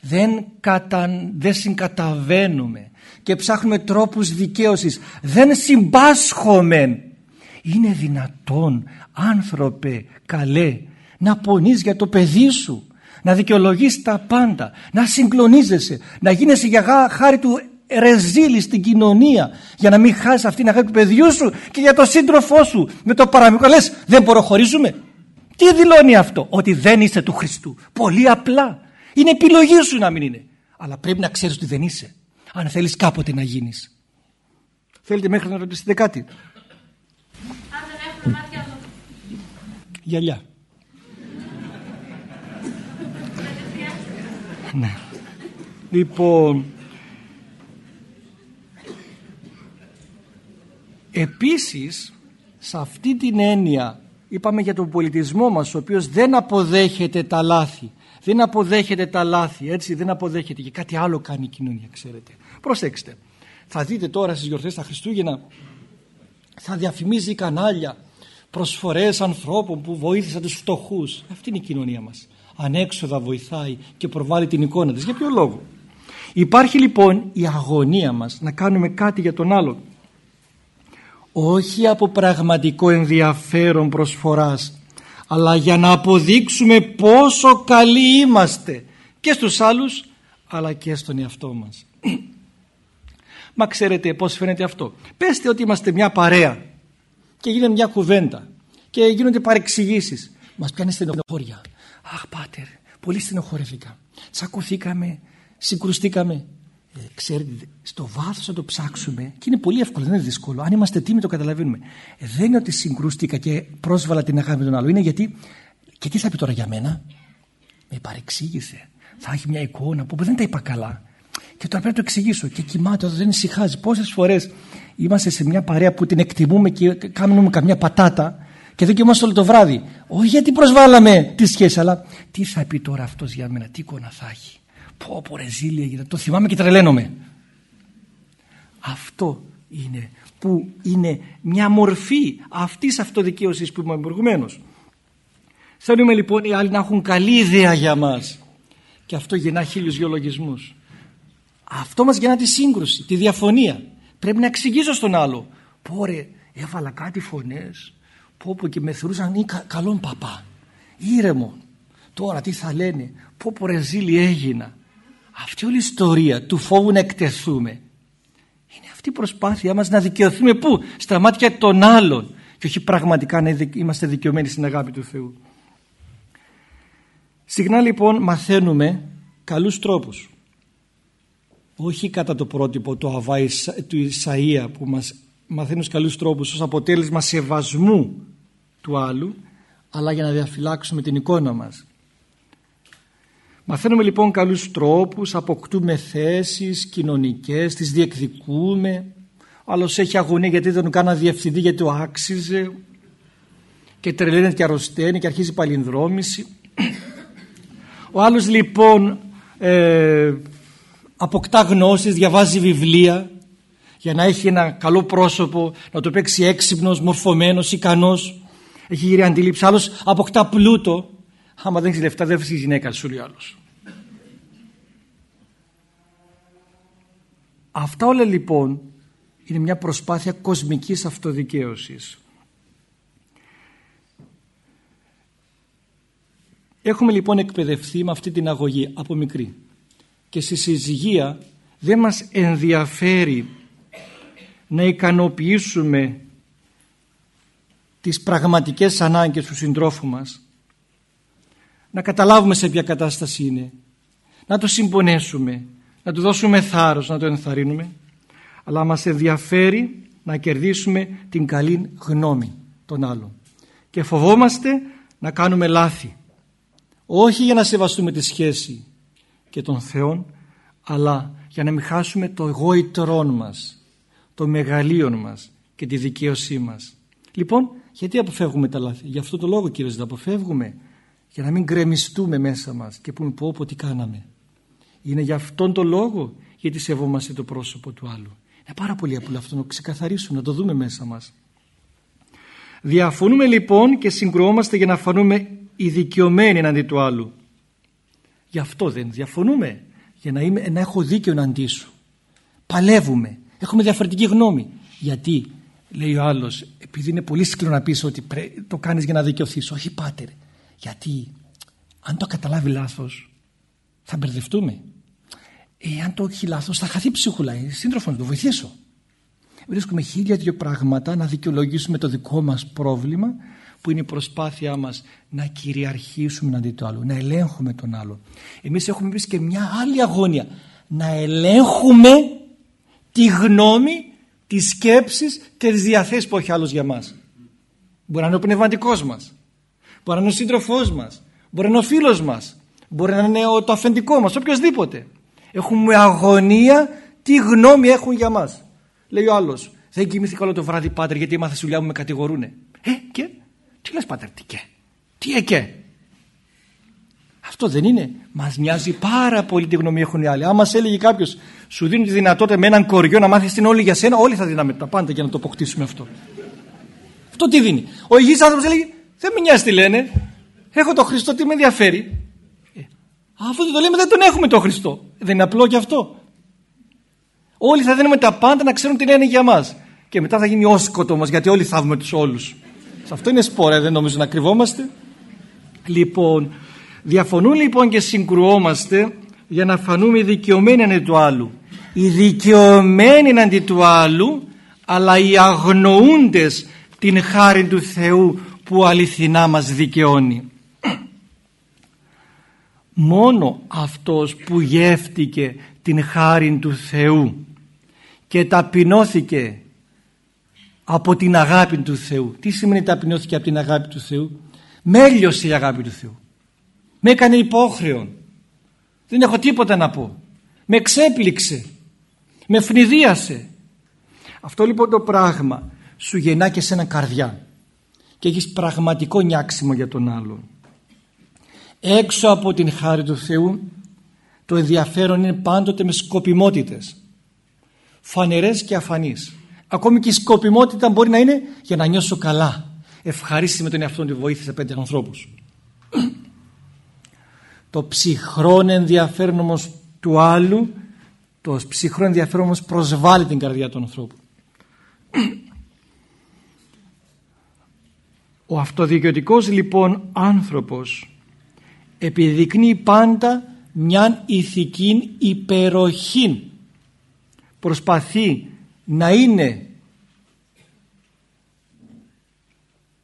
Δεν, κατα... δεν συγκαταβαίνουμε. Και ψάχνουμε τρόπους δικαίωσης. Δεν συμπάσχομαι. Είναι δυνατόν άνθρωπε καλέ να πονείς για το παιδί σου. Να δικαιολογείς τα πάντα, να συγκλονίζεσαι, να γίνεσαι για χάρη του ρεζίλη στην κοινωνία. Για να μην χάσεις αυτή την αγάπη του παιδιού σου και για τον σύντροφό σου. Με το παραμικρό λες δεν μπορώ χωρίζουμε τι δηλώνει αυτό; Ότι δεν είσαι του Χριστού. Πολύ απλά. Είναι επιλογή σου να μην είναι. Αλλά πρέπει να ξέρεις ότι δεν είσαι. Αν θέλεις κάποτε να γίνεις. Θέλετε μέχρι να ρωτήσετε κάτι; Αν δεν έχουμε μάτια γυαλιά. Ναι. Λοιπόν Επίσης, σε αυτή την έννοια είπαμε για τον πολιτισμό μας ο οποίος δεν αποδέχεται τα λάθη. Δεν αποδέχεται τα λάθη, έτσι, δεν αποδέχεται και κάτι άλλο κάνει η κοινωνία, ξέρετε. Προσέξτε, θα δείτε τώρα στις γιορτές τα Χριστούγεννα θα διαφημίζει κανάλια προσφορές ανθρώπων που βοήθησαν τους φτωχούς. Αυτή είναι η κοινωνία μας. Ανέξοδα βοηθάει και προβάλλει την εικόνα της. Για ποιο λόγο; Υπάρχει λοιπόν η αγωνία μας να κάνουμε κάτι για τον άλλον όχι από πραγματικό ενδιαφέρον προσφοράς αλλά για να αποδείξουμε πόσο καλοί είμαστε και στους άλλους αλλά και στον εαυτό μας. Μα ξέρετε πώς φαίνεται αυτό. Πέστε ότι είμαστε μια παρέα και γίνεται μια κουβέντα και γίνονται παρεξηγήσεις. Μας πιάνει στενοχώρια. Αχ πάτερ, πολύ στενοχωρηθήκα. Τσακωθήκαμε, συγκρουστήκαμε. Ε, ξέρετε, στο βάθος να το ψάξουμε και είναι πολύ εύκολο, δεν είναι δύσκολο. Αν είμαστε τίμοι, το καταλαβαίνουμε. Ε, δεν είναι ότι συγκρούστηκα και πρόσβαλα την αγάπη με τον άλλο. Είναι γιατί. Και τι θα πει τώρα για μένα, με παρεξήγησε. Θα έχει μια εικόνα που δεν τα είπα καλά. Και τώρα πρέπει να το εξηγήσω. Και κοιμάται όταν δεν ησυχάζει. Πόσες φορές είμαστε σε μια παρέα που την εκτιμούμε και κάνουμε καμιά πατάτα και δεν κοιμόμαστε όλο το βράδυ. Όχι γιατί προσβάλαμε τη σχέση, αλλά τι θα πει τώρα αυτός για μένα, τι εικόνα θα έχει; Πω πω ρε ζήλια, το θυμάμαι και τρελαίνομαι. Αυτό είναι που είναι μια μορφή αυτής αυτοδικαίωσης που είπαμε προηγουμένως. Θέλουμε λοιπόν οι άλλοι να έχουν καλή ιδέα για μας και αυτό γεννά χίλιους γεωλογισμούς. Αυτό μας γεννά τη σύγκρουση, τη διαφωνία. Πρέπει να εξηγήσω στον άλλο. Πω ρε, έβαλα κάτι φωνές, πω πω και με θεωρούσαν ή κα, καλόν παπά. Ήρεμο. Τώρα τι θα λένε, πω πω ρε ζήλι έγινα. Αυτή όλη η ιστορία του φόβου να εκτεθούμε είναι αυτή η προσπάθειά μας να δικαιωθούμε πού, στα μάτια των άλλων και όχι πραγματικά να είμαστε δικαιωμένοι στην αγάπη του Θεού. Συχνά λοιπόν μαθαίνουμε καλούς τρόπους. Όχι κατά το πρότυπο του, Αβά, του Ισαΐα που μας μαθαίνει τους καλούς τρόπους ως αποτέλεσμα σεβασμού του άλλου αλλά για να διαφυλάξουμε την εικόνα μας. Μαθαίνουμε λοιπόν καλούς τρόπους, αποκτούμε θέσεις κοινωνικές, τις διεκδικούμε. Άλλος έχει αγωνία γιατί δεν τον κάνα διευθυντή γιατί το άξιζε και τρελαίνεται και αρρωσταίνει και αρχίζει παλινδρόμηση. Ο άλλος λοιπόν ε, αποκτά γνώσεις, διαβάζει βιβλία για να έχει ένα καλό πρόσωπο, να το παίξει έξυπνος, μορφωμένος, ικανός. Έχει γύρει αντίληψη. Άλλος αποκτά πλούτο Άμα δεν έχει λεφτά δεν βρίσκει γυναίκα σου λέει άλλος. Αυτά όλα λοιπόν είναι μια προσπάθεια κοσμικής αυτοδικαίωσης. Έχουμε λοιπόν εκπαιδευτεί με αυτή την αγωγή από μικρή. Και στη συζυγία δεν μας ενδιαφέρει να ικανοποιήσουμε τις πραγματικές ανάγκες του συντρόφου μας. Να καταλάβουμε σε ποια κατάσταση είναι, να το συμπονέσουμε, να του δώσουμε θάρρος, να το ενθαρρύνουμε, αλλά μας ενδιαφέρει να κερδίσουμε την καλή γνώμη των άλλων. Και φοβόμαστε να κάνουμε λάθη, όχι για να σεβαστούμε τη σχέση και των Θεών, αλλά για να μην χάσουμε το εγώ ητρών μας, το μεγαλείον μας και τη δικαίωσή μας. Λοιπόν, γιατί αποφεύγουμε τα λάθη; Γι' αυτό το λόγο κύριε δεν αποφεύγουμε για να μην γκρεμιστούμε μέσα μας και πούμε πω πω τι κάναμε. Είναι για αυτόν τον λόγο γιατί σεβόμαστε το πρόσωπο του άλλου. Είναι πάρα πολύ απλό αυτό να το ξεκαθαρίσουμε, να το δούμε μέσα μας. Διαφωνούμε λοιπόν και συγκρουόμαστε για να φανούμε ειδικαιωμένοι εναντί του άλλου. Γι' αυτό δεν διαφωνούμε, για να, να έχω δίκαιο εναντί σου. Παλεύουμε, έχουμε διαφορετική γνώμη. Γιατί Λέει ο άλλος, επειδή είναι πολύ σκληρό να πεις ότι το κάνεις για να δικαιωθείς. Όχι πάτερ, γιατί αν το καταλάβει λάθος θα μπερδευτούμε. Εάν το έχει λάθος θα χαθεί ψυχούλα, σύντροφο να το βοηθήσω. Βρίσκουμε χίλια δύο πράγματα να δικαιολογήσουμε το δικό μας πρόβλημα που είναι η προσπάθειά μας να κυριαρχήσουμε αντί του άλλου, να ελέγχουμε τον άλλο. Εμείς έχουμε πει και μια άλλη αγώνια, να ελέγχουμε τη γνώμη, τις σκέψεις και τις διαθέσεις που έχει άλλος για μας. Μπορεί να είναι ο πνευματικός μας, μπορεί να είναι ο σύντροφός μας, μπορεί να είναι ο φίλος μας, μπορεί να είναι το αφεντικό μας, οποιοδήποτε. Έχουμε αγωνία τι γνώμη έχουν για μας. Λέει ο άλλος, δεν κοιμήθηκα όλο το βράδυ πάτερ γιατί έμαθα στη δουλειά μου με κατηγορούνε. Ε, και, τι λες πάτερ, τι και, τι εκέ. Αυτό δεν είναι. Μας μοιάζει πάρα πολύ τη γνώμη έχουν οι άλλοι. Άμα σε έλεγε κάποιος, σου δίνουν τη δυνατότητα με έναν κοριό να μάθεις την όλη για σένα, όλοι θα δίναμε τα πάντα για να το αποκτήσουμε αυτό. Αυτό τι δίνει. Ο υγιής άνθρωπος έλεγε, Δεν με νοιάζει τι λένε. Έχω το Χριστό, τι με ενδιαφέρει. Ε, αφού δεν το λέμε, δεν τον έχουμε το Χριστό. Δεν είναι απλό και αυτό. Όλοι θα δίνουμε τα πάντα να ξέρουν τι λένε για μας. Και μετά θα γίνει όσκοτο μα γιατί όλοι θαύουμε τους όλους. Σε αυτό είναι σπόρα, δεν νομίζω να κρυβόμαστε. Λοιπόν, Διαφωνούν λοιπόν και συγκρουόμαστε για να φανούμε δικαιωμένοι αντί του άλλου. Οι δικαιωμένοι αντί του άλλου αλλά οι αγνοούντες την χάρη του Θεού που αληθινά μας δικαιώνει. Μόνο αυτός που γεύτηκε την χάρη του Θεού και ταπεινώθηκε από την αγάπη του Θεού. Τι σημαίνει ταπεινώθηκε από την αγάπη του Θεού; Μέλιωσε η αγάπη του Θεού. Με έκανε υπόχρεον. Δεν έχω τίποτα να πω. Με ξέπληξε. Με φνηδίασε. Αυτό λοιπόν το πράγμα σου γεννά και σε ένα καρδιά και έχεις πραγματικό νιάξιμο για τον άλλον. Έξω από την χάρη του Θεού το ενδιαφέρον είναι πάντοτε με σκοπιμότητες φανερές και αφανείς. Ακόμη και η σκοπιμότητα μπορεί να είναι για να νιώσω καλά. Ευχαρίστηση με τον εαυτό του βοήθησε πέντε ανθρώπους. Το ψυχρό ενδιαφέρον όμως του άλλου, το ψυχρό ενδιαφέρον όμως προσβάλλει την καρδιά του ανθρώπου. Ο αυτοδικαιωτικός λοιπόν άνθρωπος επιδεικνύει πάντα μια ηθική υπεροχή. Προσπαθεί να είναι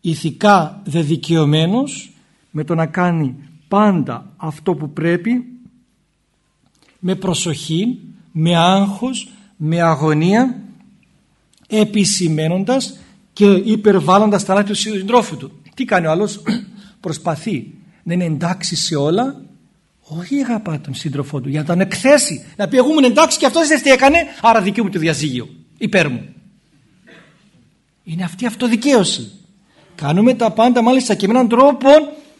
ηθικά δεδικαιωμένος με το να κάνει πάντα αυτό που πρέπει με προσοχή, με άγχος, με αγωνία επισημένοντας και υπερβάλλοντας τα λάθη του συντρόφου του. Τι κάνει ο άλλος, προσπαθεί να είναι εντάξει σε όλα, όχι αγαπά τον σύντροφό του, για να τον εκθέσει. Να πει: Εγώ ήμουν εντάξει και αυτός δεν τι έκανε, άρα δικαιούμαι το διαζύγιο. Υπέρ μου. Είναι αυτή η αυτοδικαίωση. Κάνουμε τα πάντα μάλιστα και με έναν τρόπο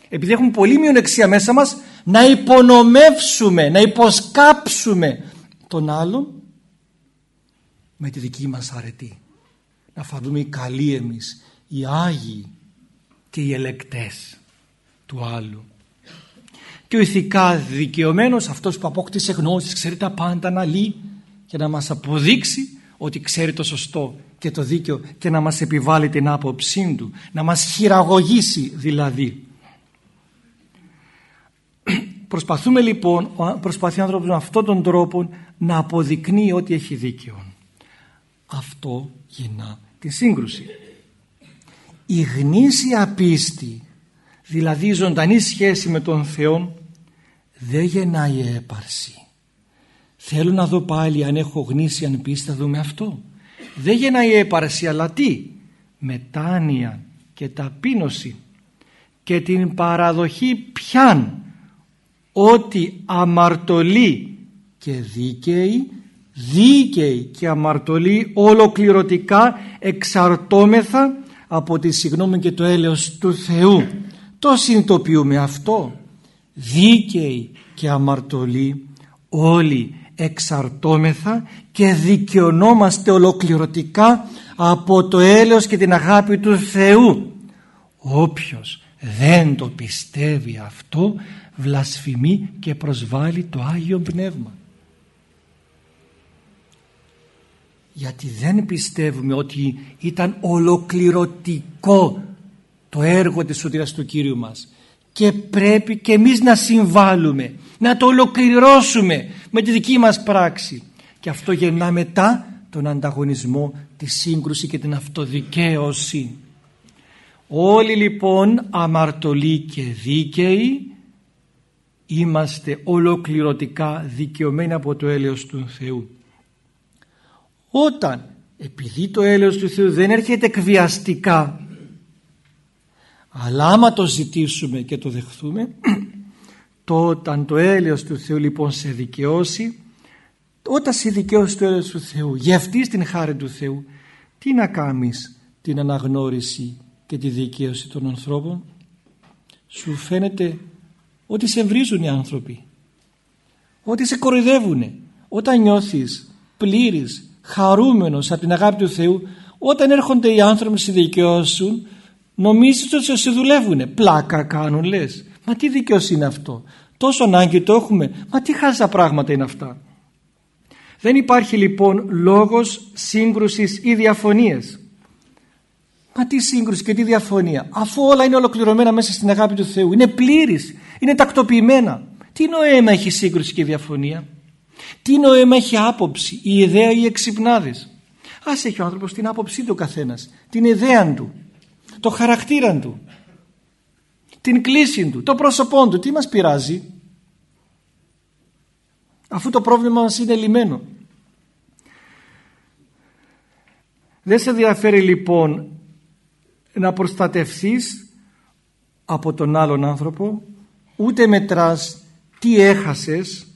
επειδή έχουμε πολύ μειονεξία μέσα μας να υπονομεύσουμε, να υποσκάψουμε τον άλλον με τη δική μας αρετή. Να φανούμε οι καλοί εμείς, οι Άγιοι και οι ελεκτές του άλλου. Και ο ηθικάς δικαιωμένος, αυτός που απόκτησε γνώσεις, ξέρει τα πάντα να λύει και να μας αποδείξει ότι ξέρει το σωστό και το δίκαιο και να μας επιβάλλει την άποψή του, να μας χειραγωγήσει δηλαδή. Προσπαθούμε λοιπόν, προσπαθεί ο άνθρωπος με αυτόν τον τρόπο να αποδεικνύει ότι έχει δίκαιο. Αυτό γεννά τη σύγκρουση. Η γνήσια πίστη, δηλαδή η ζωντανή σχέση με τον Θεό, δεν γεννάει έπαρση. Θέλω να δω πάλι αν έχω γνήσια πίστη, θα δούμε αυτό. Δεν γεννάει έπαρση, αλλά τι; Μετάνοια και ταπείνωση και την παραδοχή πιάν ότι αμαρτωλή και δίκαιη δίκαιη και αμαρτωλή ολοκληρωτικά εξαρτώμεθα από τη συγνώμη και το έλεος του Θεού. Το συνειδητοποιούμε αυτό. Δίκαιοι και αμαρτωλοί όλοι εξαρτώμεθα και δικαιωνόμαστε ολοκληρωτικά από το έλεος και την αγάπη του Θεού. Όποιος δεν το πιστεύει αυτό βλασφημεί και προσβάλλει το Άγιο Πνεύμα. γιατί δεν πιστεύουμε ότι ήταν ολοκληρωτικό το έργο της σωτηρίας του Κύριου μας και πρέπει και εμείς να συμβάλλουμε να το ολοκληρώσουμε με τη δική μας πράξη και αυτό γεννά μετά τον ανταγωνισμό, τη σύγκρουση και την αυτοδικαίωση. Όλοι λοιπόν αμαρτωλοί και δίκαιοι είμαστε ολοκληρωτικά δικαιωμένοι από το έλεος του Θεού. Όταν επειδή το έλεος του Θεού δεν έρχεται εκβιαστικά αλλά άμα το ζητήσουμε και το δεχθούμε τότε το έλεος του Θεού λοιπόν σε δικαιώσει όταν σε δικαιώσει το έλεος του Θεού γευτείς την χάρη του Θεού τι να κάνεις την αναγνώριση και τη δικαίωση των ανθρώπων; Σου φαίνεται ότι σε βρίζουν οι άνθρωποι ότι σε κοροϊδεύουν όταν νιώθεις πλήρης χαρούμενος από την αγάπη του Θεού όταν έρχονται οι άνθρωποι να σε δικαιώσουν νομίζεις ότι σε δουλεύουν πλάκα κάνουν λες μα τι δικαιοσύνη είναι αυτό τόσο ανάγκη το έχουμε μα τι χάζα πράγματα είναι αυτά δεν υπάρχει λοιπόν λόγος σύγκρουσης ή διαφωνίες Μα τι σύγκρουση και τι διαφωνία. Αφού όλα είναι ολοκληρωμένα μέσα στην αγάπη του Θεού. Είναι πλήρης. Είναι τακτοποιημένα. Τι νοέμα έχει σύγκρουση και διαφωνία; Τι νοέμα έχει άποψη, η ιδέα ή οι εξυπνάδες; Ας έχει ο άνθρωπος την άποψή του καθένας. Την ιδέα του. Το χαρακτήρα του. Την κλίση του. Το πρόσωπό του. Τι μας πειράζει; Αφού το πρόβλημα μας είναι λυμένο. Δεν σε ενδιαφέρει λοιπόν να προστατευθείς από τον άλλον άνθρωπο ούτε μετράς τι έχασες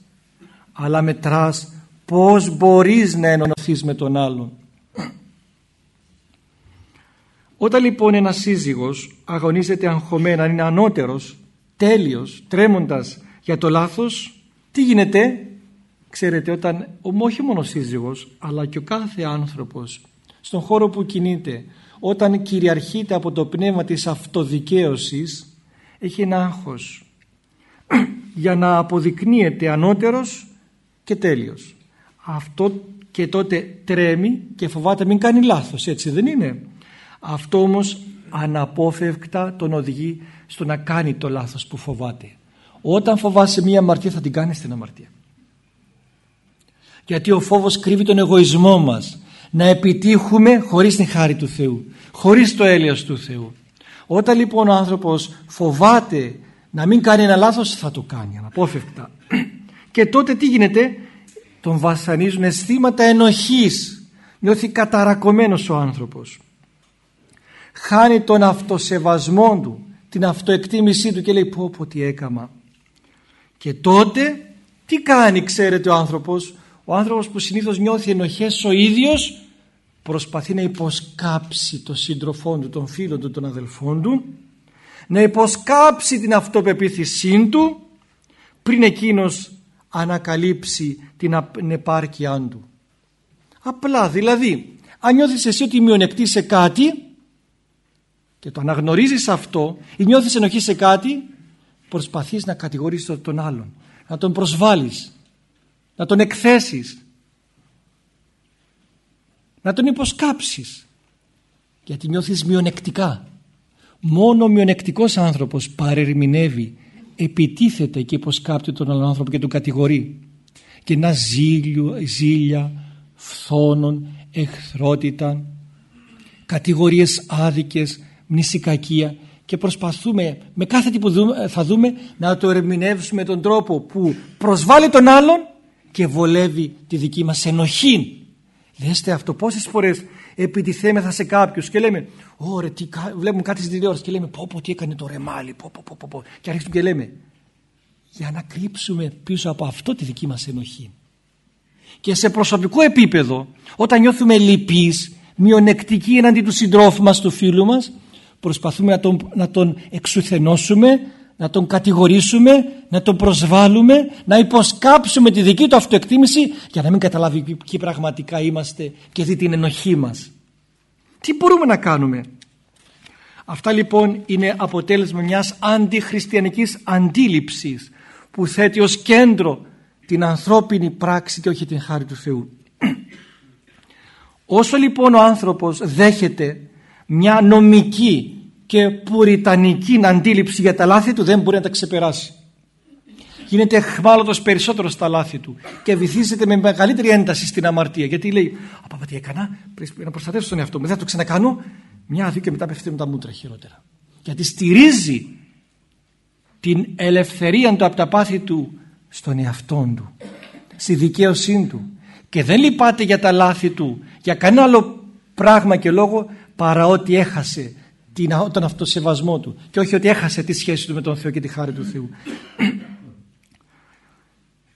αλλά μετράς πώς μπορείς να ενωθείς με τον άλλον. Όταν λοιπόν ένας σύζυγος αγωνίζεται αγχωμένα, είναι ανώτερος, τέλειος, τρέμοντας για το λάθος, τι γίνεται, ξέρετε όταν όχι μόνο ο σύζυγος αλλά και ο κάθε άνθρωπος στον χώρο που κινείται όταν κυριαρχείται από το πνεύμα της αυτοδικαίωσης έχει ένα άγχος για να αποδεικνύεται ανώτερος και τέλειος. Αυτό και τότε τρέμει και φοβάται μην κάνει λάθος, έτσι δεν είναι; Αυτό όμως αναπόφευκτα τον οδηγεί στο να κάνει το λάθος που φοβάται. Όταν φοβάσαι μία αμαρτία θα την κάνεις την αμαρτία. Γιατί ο φόβος κρύβει τον εγωισμό μας να επιτύχουμε χωρίς την χάρη του Θεού, χωρίς το έλεος του Θεού. Όταν λοιπόν ο άνθρωπος φοβάται να μην κάνει ένα λάθος θα το κάνει αναπόφευκτα. Και τότε τι γίνεται, τον βασανίζουν αισθήματα ενοχής, νιώθει καταρακωμένος ο άνθρωπος. Χάνει τον αυτοσεβασμό του, την αυτοεκτίμησή του και λέει πω πω τι έκαμα. Και τότε τι κάνει ξέρετε ο άνθρωπος, ο άνθρωπος που συνήθως νιώθει ενοχές ο ίδιος προσπαθεί να υποσκάψει το σύντροφό του, τον φίλο του, τον αδελφό του να υποσκάψει την αυτοπεποίθησή του πριν εκείνος ανακαλύψει την επάρκειά του. Απλά δηλαδή αν νιώθεις εσύ ότι μειονεκτείς σε κάτι και το αναγνωρίζεις αυτό ή νιώθεις ενοχή σε κάτι προσπαθείς να κατηγορήσεις τον άλλον. Να τον προσβάλλεις. Να τον εκθέσεις. Να τον υποσκάψεις. Γιατί νιώθεις μειονεκτικά. Μόνο ο μειονεκτικός άνθρωπος παρερμηνεύει επιτίθεται και υποσκάπτει τον άλλον άνθρωπο και τον κατηγορεί. Και να ζήλιο, ζήλια φθόνων, εχθρότητα κατηγορίες άδικες μνησικακία και προσπαθούμε με κάθε τι που θα δούμε να το ερμηνεύσουμε τον τρόπο που προσβάλλει τον άλλον και βολεύει τη δική μας ενοχή. Δέστε αυτό πόσες φορές επιτιθέμεθα σε κάποιους και λέμε ωραία τι, βλέπουμε κάτι στην τηλεόραση και λέμε πω πω τι έκανε το ρεμάλι πω πω πω πω και αρχίζουμε και λέμε για να κρύψουμε πίσω από αυτό τη δική μας ενοχή. Και σε προσωπικό επίπεδο όταν νιώθουμε λυπείς, μειονεκτικοί εναντί του συντρόφου μας, του φίλου μας προσπαθούμε να τον, να τον εξουθενώσουμε να τον κατηγορήσουμε, να τον προσβάλλουμε, να υποσκάψουμε τη δική του αυτοεκτίμηση για να μην καταλάβει ποιοι πραγματικά είμαστε και δει την ενοχή μας. Τι μπορούμε να κάνουμε; Αυτά λοιπόν είναι αποτέλεσμα μιας αντιχριστιανικής αντίληψης που θέτει ως κέντρο την ανθρώπινη πράξη και όχι την χάρη του Θεού. Όσο λοιπόν ο άνθρωπος δέχεται μια νομική και πουριτανική αντίληψη για τα λάθη του δεν μπορεί να τα ξεπεράσει. Γίνεται εχμάλωτος περισσότερο στα λάθη του και βυθίζεται με μεγαλύτερη ένταση στην αμαρτία. Γιατί λέει, Απαπα τι έκανα, πρέπει να προστατεύσω τον εαυτό μου. Δεν θα το ξανακάνω. Μια, δύο και μετά πέφτει με τα μούτρα χειρότερα. Γιατί στηρίζει την ελευθερία του από τα πάθη του στον εαυτό του, στη δικαίωσή του. Και δεν λυπάται για τα λάθη του, για κανένα άλλο πράγμα και λόγο παρά ότι έχασε τον αυτοσεβασμό του και όχι ότι έχασε τη σχέση του με τον Θεό και τη χάρη του Θεού.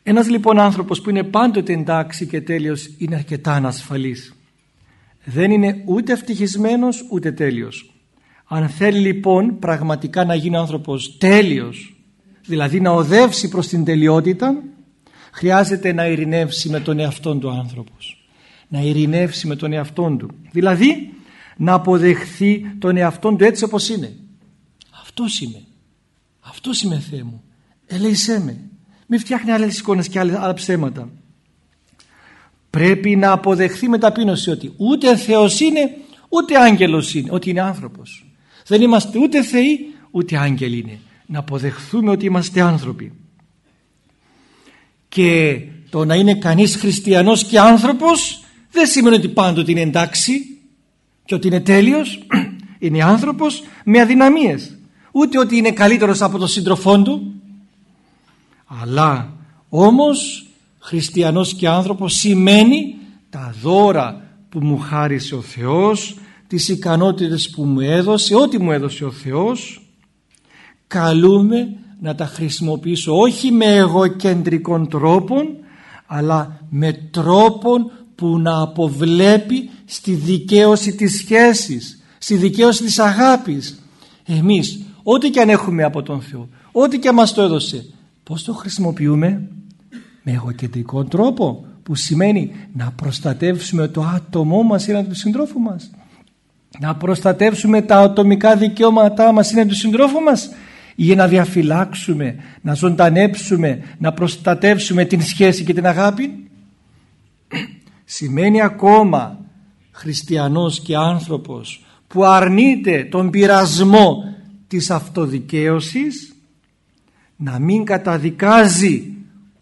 Ένας λοιπόν άνθρωπος που είναι πάντοτε εντάξει και τέλειος είναι αρκετά ανασφαλής. Δεν είναι ούτε ευτυχισμένος ούτε τέλειος. Αν θέλει λοιπόν πραγματικά να γίνει άνθρωπος τέλειος, δηλαδή να οδεύσει προς την τελειότητα, χρειάζεται να ειρηνεύσει με τον εαυτόν του άνθρωπος. Να ειρηνεύσει με τον εαυτόν του. Δηλαδή να αποδεχθεί τον εαυτόν του έτσι όπως είναι. Αυτός είμαι. Αυτός είμαι Θεέ μου. Ελέησέ με. Μην φτιάχνει άλλες εικόνες και άλλα ψέματα. Πρέπει να αποδεχθεί με ταπείνωση ότι ούτε Θεός είναι ούτε άγγελος είναι. Ότι είναι άνθρωπος. Δεν είμαστε ούτε θεοί ούτε άγγελοι είναι. Να αποδεχθούμε ότι είμαστε άνθρωποι. Και το να είναι κανείς χριστιανός και άνθρωπος δεν σημαίνει ότι πάντοτε είναι εντάξει και ότι είναι τέλειος. Είναι άνθρωπος με αδυναμίες. Ούτε ότι είναι καλύτερος από τον σύντροφό του. Αλλά όμως χριστιανός και άνθρωπος σημαίνει τα δώρα που μου χάρισε ο Θεός τις ικανότητες που μου έδωσε, ό,τι μου έδωσε ο Θεός καλούμε να τα χρησιμοποιήσω όχι με εγωκεντρικών τρόπων αλλά με τρόπον που να αποβλέπει στη δικαίωση της σχέσης, στη δικαίωση της αγάπης. Εμείς, ό,τι και αν έχουμε από τον Θεό, ό,τι και αν μας το έδωσε, πώς το χρησιμοποιούμε; Με εγωκεντρικό τρόπο που σημαίνει να προστατεύσουμε το άτομό μας ή του συντρόφου μας να προστατεύσουμε τα ατομικά δικαιώματά μας είναι του συντρόφου μας για να διαφυλάξουμε, να ζωντανέψουμε, να προστατεύσουμε την σχέση και την αγάπη. Σημαίνει ακόμα χριστιανός και άνθρωπος που αρνείται τον πειρασμό της αυτοδικαίωσης να μην καταδικάζει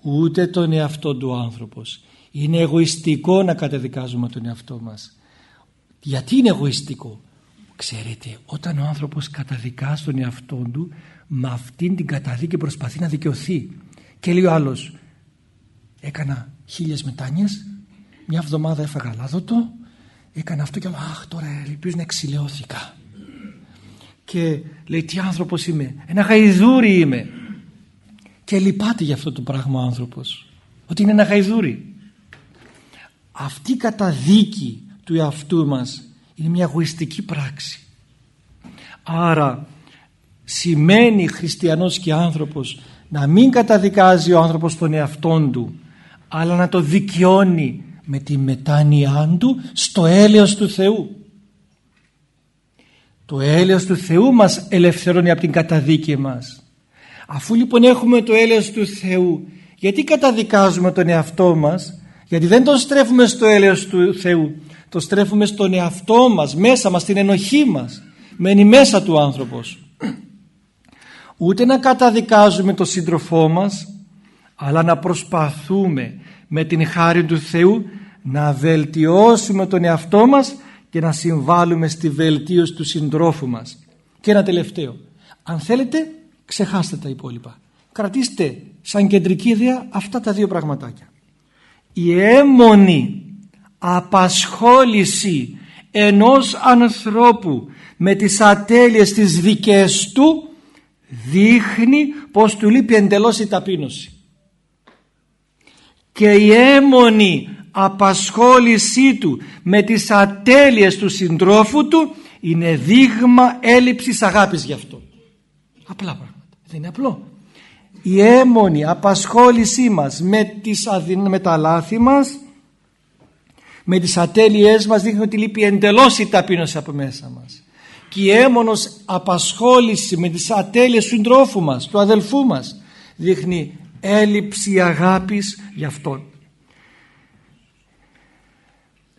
ούτε τον εαυτό του άνθρωπος. Είναι εγωιστικό να καταδικάζουμε τον εαυτό μας. Γιατί είναι εγωιστικό; Ξέρετε, όταν ο άνθρωπος καταδικάζει τον εαυτό του, με αυτήν την καταδίκη προσπαθεί να δικαιωθεί. Και λέει ο άλλος, έκανα χίλιες μετάνιες, μια εβδομάδα έφαγα λάδωτο, έκανα αυτό και άλλο, αχ τώρα ελπίζω να εξηλαιώθηκα. Και λέει τι άνθρωπος είμαι, ένα γαϊδούρι είμαι. Και λυπάται για αυτό το πράγμα ο άνθρωπος, ότι είναι ένα γαϊδούρι. Αυτή η καταδίκη του εαυτού μας είναι μια εγωιστική πράξη άρα σημαίνει χριστιανός και άνθρωπος να μην καταδικάζει ο άνθρωπος τον εαυτόν του αλλά να το δικαιώνει με τη μετάνοιά του στο έλεος του Θεού το έλεος του Θεού μας ελευθερώνει από την καταδίκη μας αφού λοιπόν έχουμε το έλεος του Θεού γιατί καταδικάζουμε τον εαυτό μας; Γιατί δεν τον στρέφουμε στο έλεος του Θεού το στρέφουμε στον εαυτό μας, μέσα μας, στην ενοχή μας. Μένει μέσα του άνθρωπος. Ούτε να καταδικάζουμε τον σύντροφό μας, αλλά να προσπαθούμε με την χάρη του Θεού να βελτιώσουμε τον εαυτό μας και να συμβάλλουμε στη βελτίωση του συντρόφου μας. Και ένα τελευταίο. Αν θέλετε, ξεχάστε τα υπόλοιπα. Κρατήστε σαν κεντρική ιδέα αυτά τα δύο πραγματάκια. Η έμονη απασχόληση ενός ανθρώπου με τις ατέλειες της δικές του δείχνει πως του λείπει εντελώς η ταπείνωση και η έμονη απασχόλησή του με τις ατέλειες του συντρόφου του είναι δείγμα έλλειψης αγάπης γι' αυτό. Απλά πράγματα. Δεν είναι απλό. Η έμονη απασχόλησή μας με, τις με τα λάθη μας με τις ατέλειές μας δείχνει ότι λείπει εντελώς η ταπείνωση από μέσα μας. Και η έμονος απασχόληση με τις ατέλειες του συντρόφου μας, του αδελφού μας δείχνει έλλειψη αγάπης για αυτόν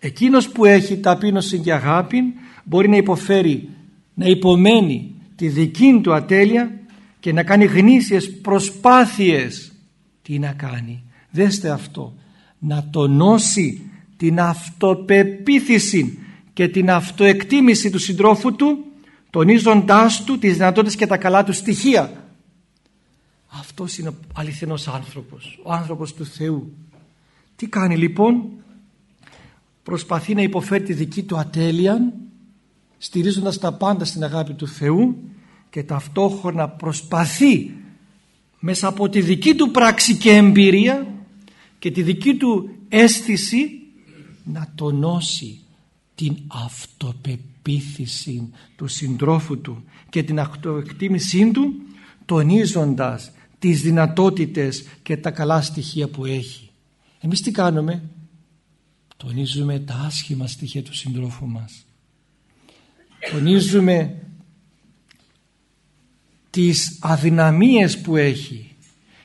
εκείνος που έχει ταπείνωση και αγάπη μπορεί να υποφέρει να υπομένει τη δική του ατέλεια και να κάνει γνήσιες προσπάθειες. Τι να κάνει; Δέστε αυτό. Να τονώσει την αυτοπεποίθηση και την αυτοεκτίμηση του συντρόφου του τονίζοντάς του τις δυνατότητες και τα καλά του στοιχεία. Αυτός είναι ο αληθινός άνθρωπος ο άνθρωπος του Θεού. Τι κάνει λοιπόν; Προσπαθεί να υποφέρει τη δική του ατέλεια στηρίζοντας τα πάντα στην αγάπη του Θεού και ταυτόχρονα προσπαθεί μέσα από τη δική του πράξη και εμπειρία και τη δική του αίσθηση να τονώσει την αυτοπεποίθηση του συντρόφου του και την αυτοεκτίμησή του τονίζοντας τις δυνατότητες και τα καλά στοιχεία που έχει. Εμείς τι κάνουμε, τονίζουμε τα άσχημα στοιχεία του συντρόφου μας. Τονίζουμε τις αδυναμίες που έχει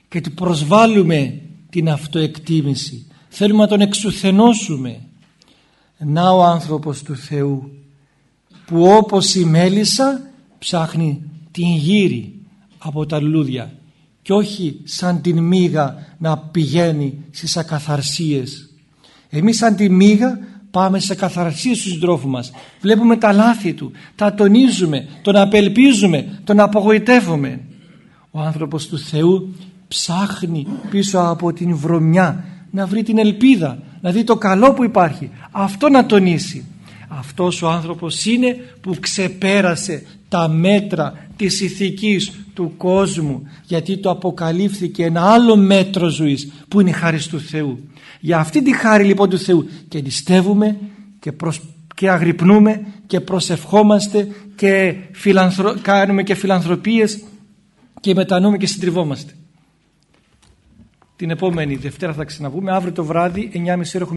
και του προσβάλλουμε την αυτοεκτίμηση. Θέλουμε να τον εξουθενώσουμε. Να ο άνθρωπος του Θεού που όπως η μέλισσα ψάχνει την γύρι από τα λουλούδια και όχι σαν την μύγα να πηγαίνει στις ακαθαρσίες. Εμείς σαν τη μύγα πάμε σε καθαρσίες του συντρόφους μας. Βλέπουμε τα λάθη του, τα τονίζουμε, τον απελπίζουμε, τον απογοητεύουμε. Ο άνθρωπος του Θεού ψάχνει πίσω από την βρωμιά να βρει την ελπίδα, να δει το καλό που υπάρχει. Αυτό να τονίσει. Αυτός ο άνθρωπος είναι που ξεπέρασε τα μέτρα της ηθικής του κόσμου γιατί το αποκαλύφθηκε ένα άλλο μέτρο ζωής που είναι η χάρη του Θεού. Για αυτή τη χάρη λοιπόν του Θεού και νηστεύουμε και, προσ... και αγρυπνούμε και προσευχόμαστε και φιλανθρο... κάνουμε και φιλανθρωπίες και μετανοούμε και συντριβόμαστε. Την επόμενη Δευτέρα θα ξαναβούμε. Αύριο το βράδυ 9.30 έχουμε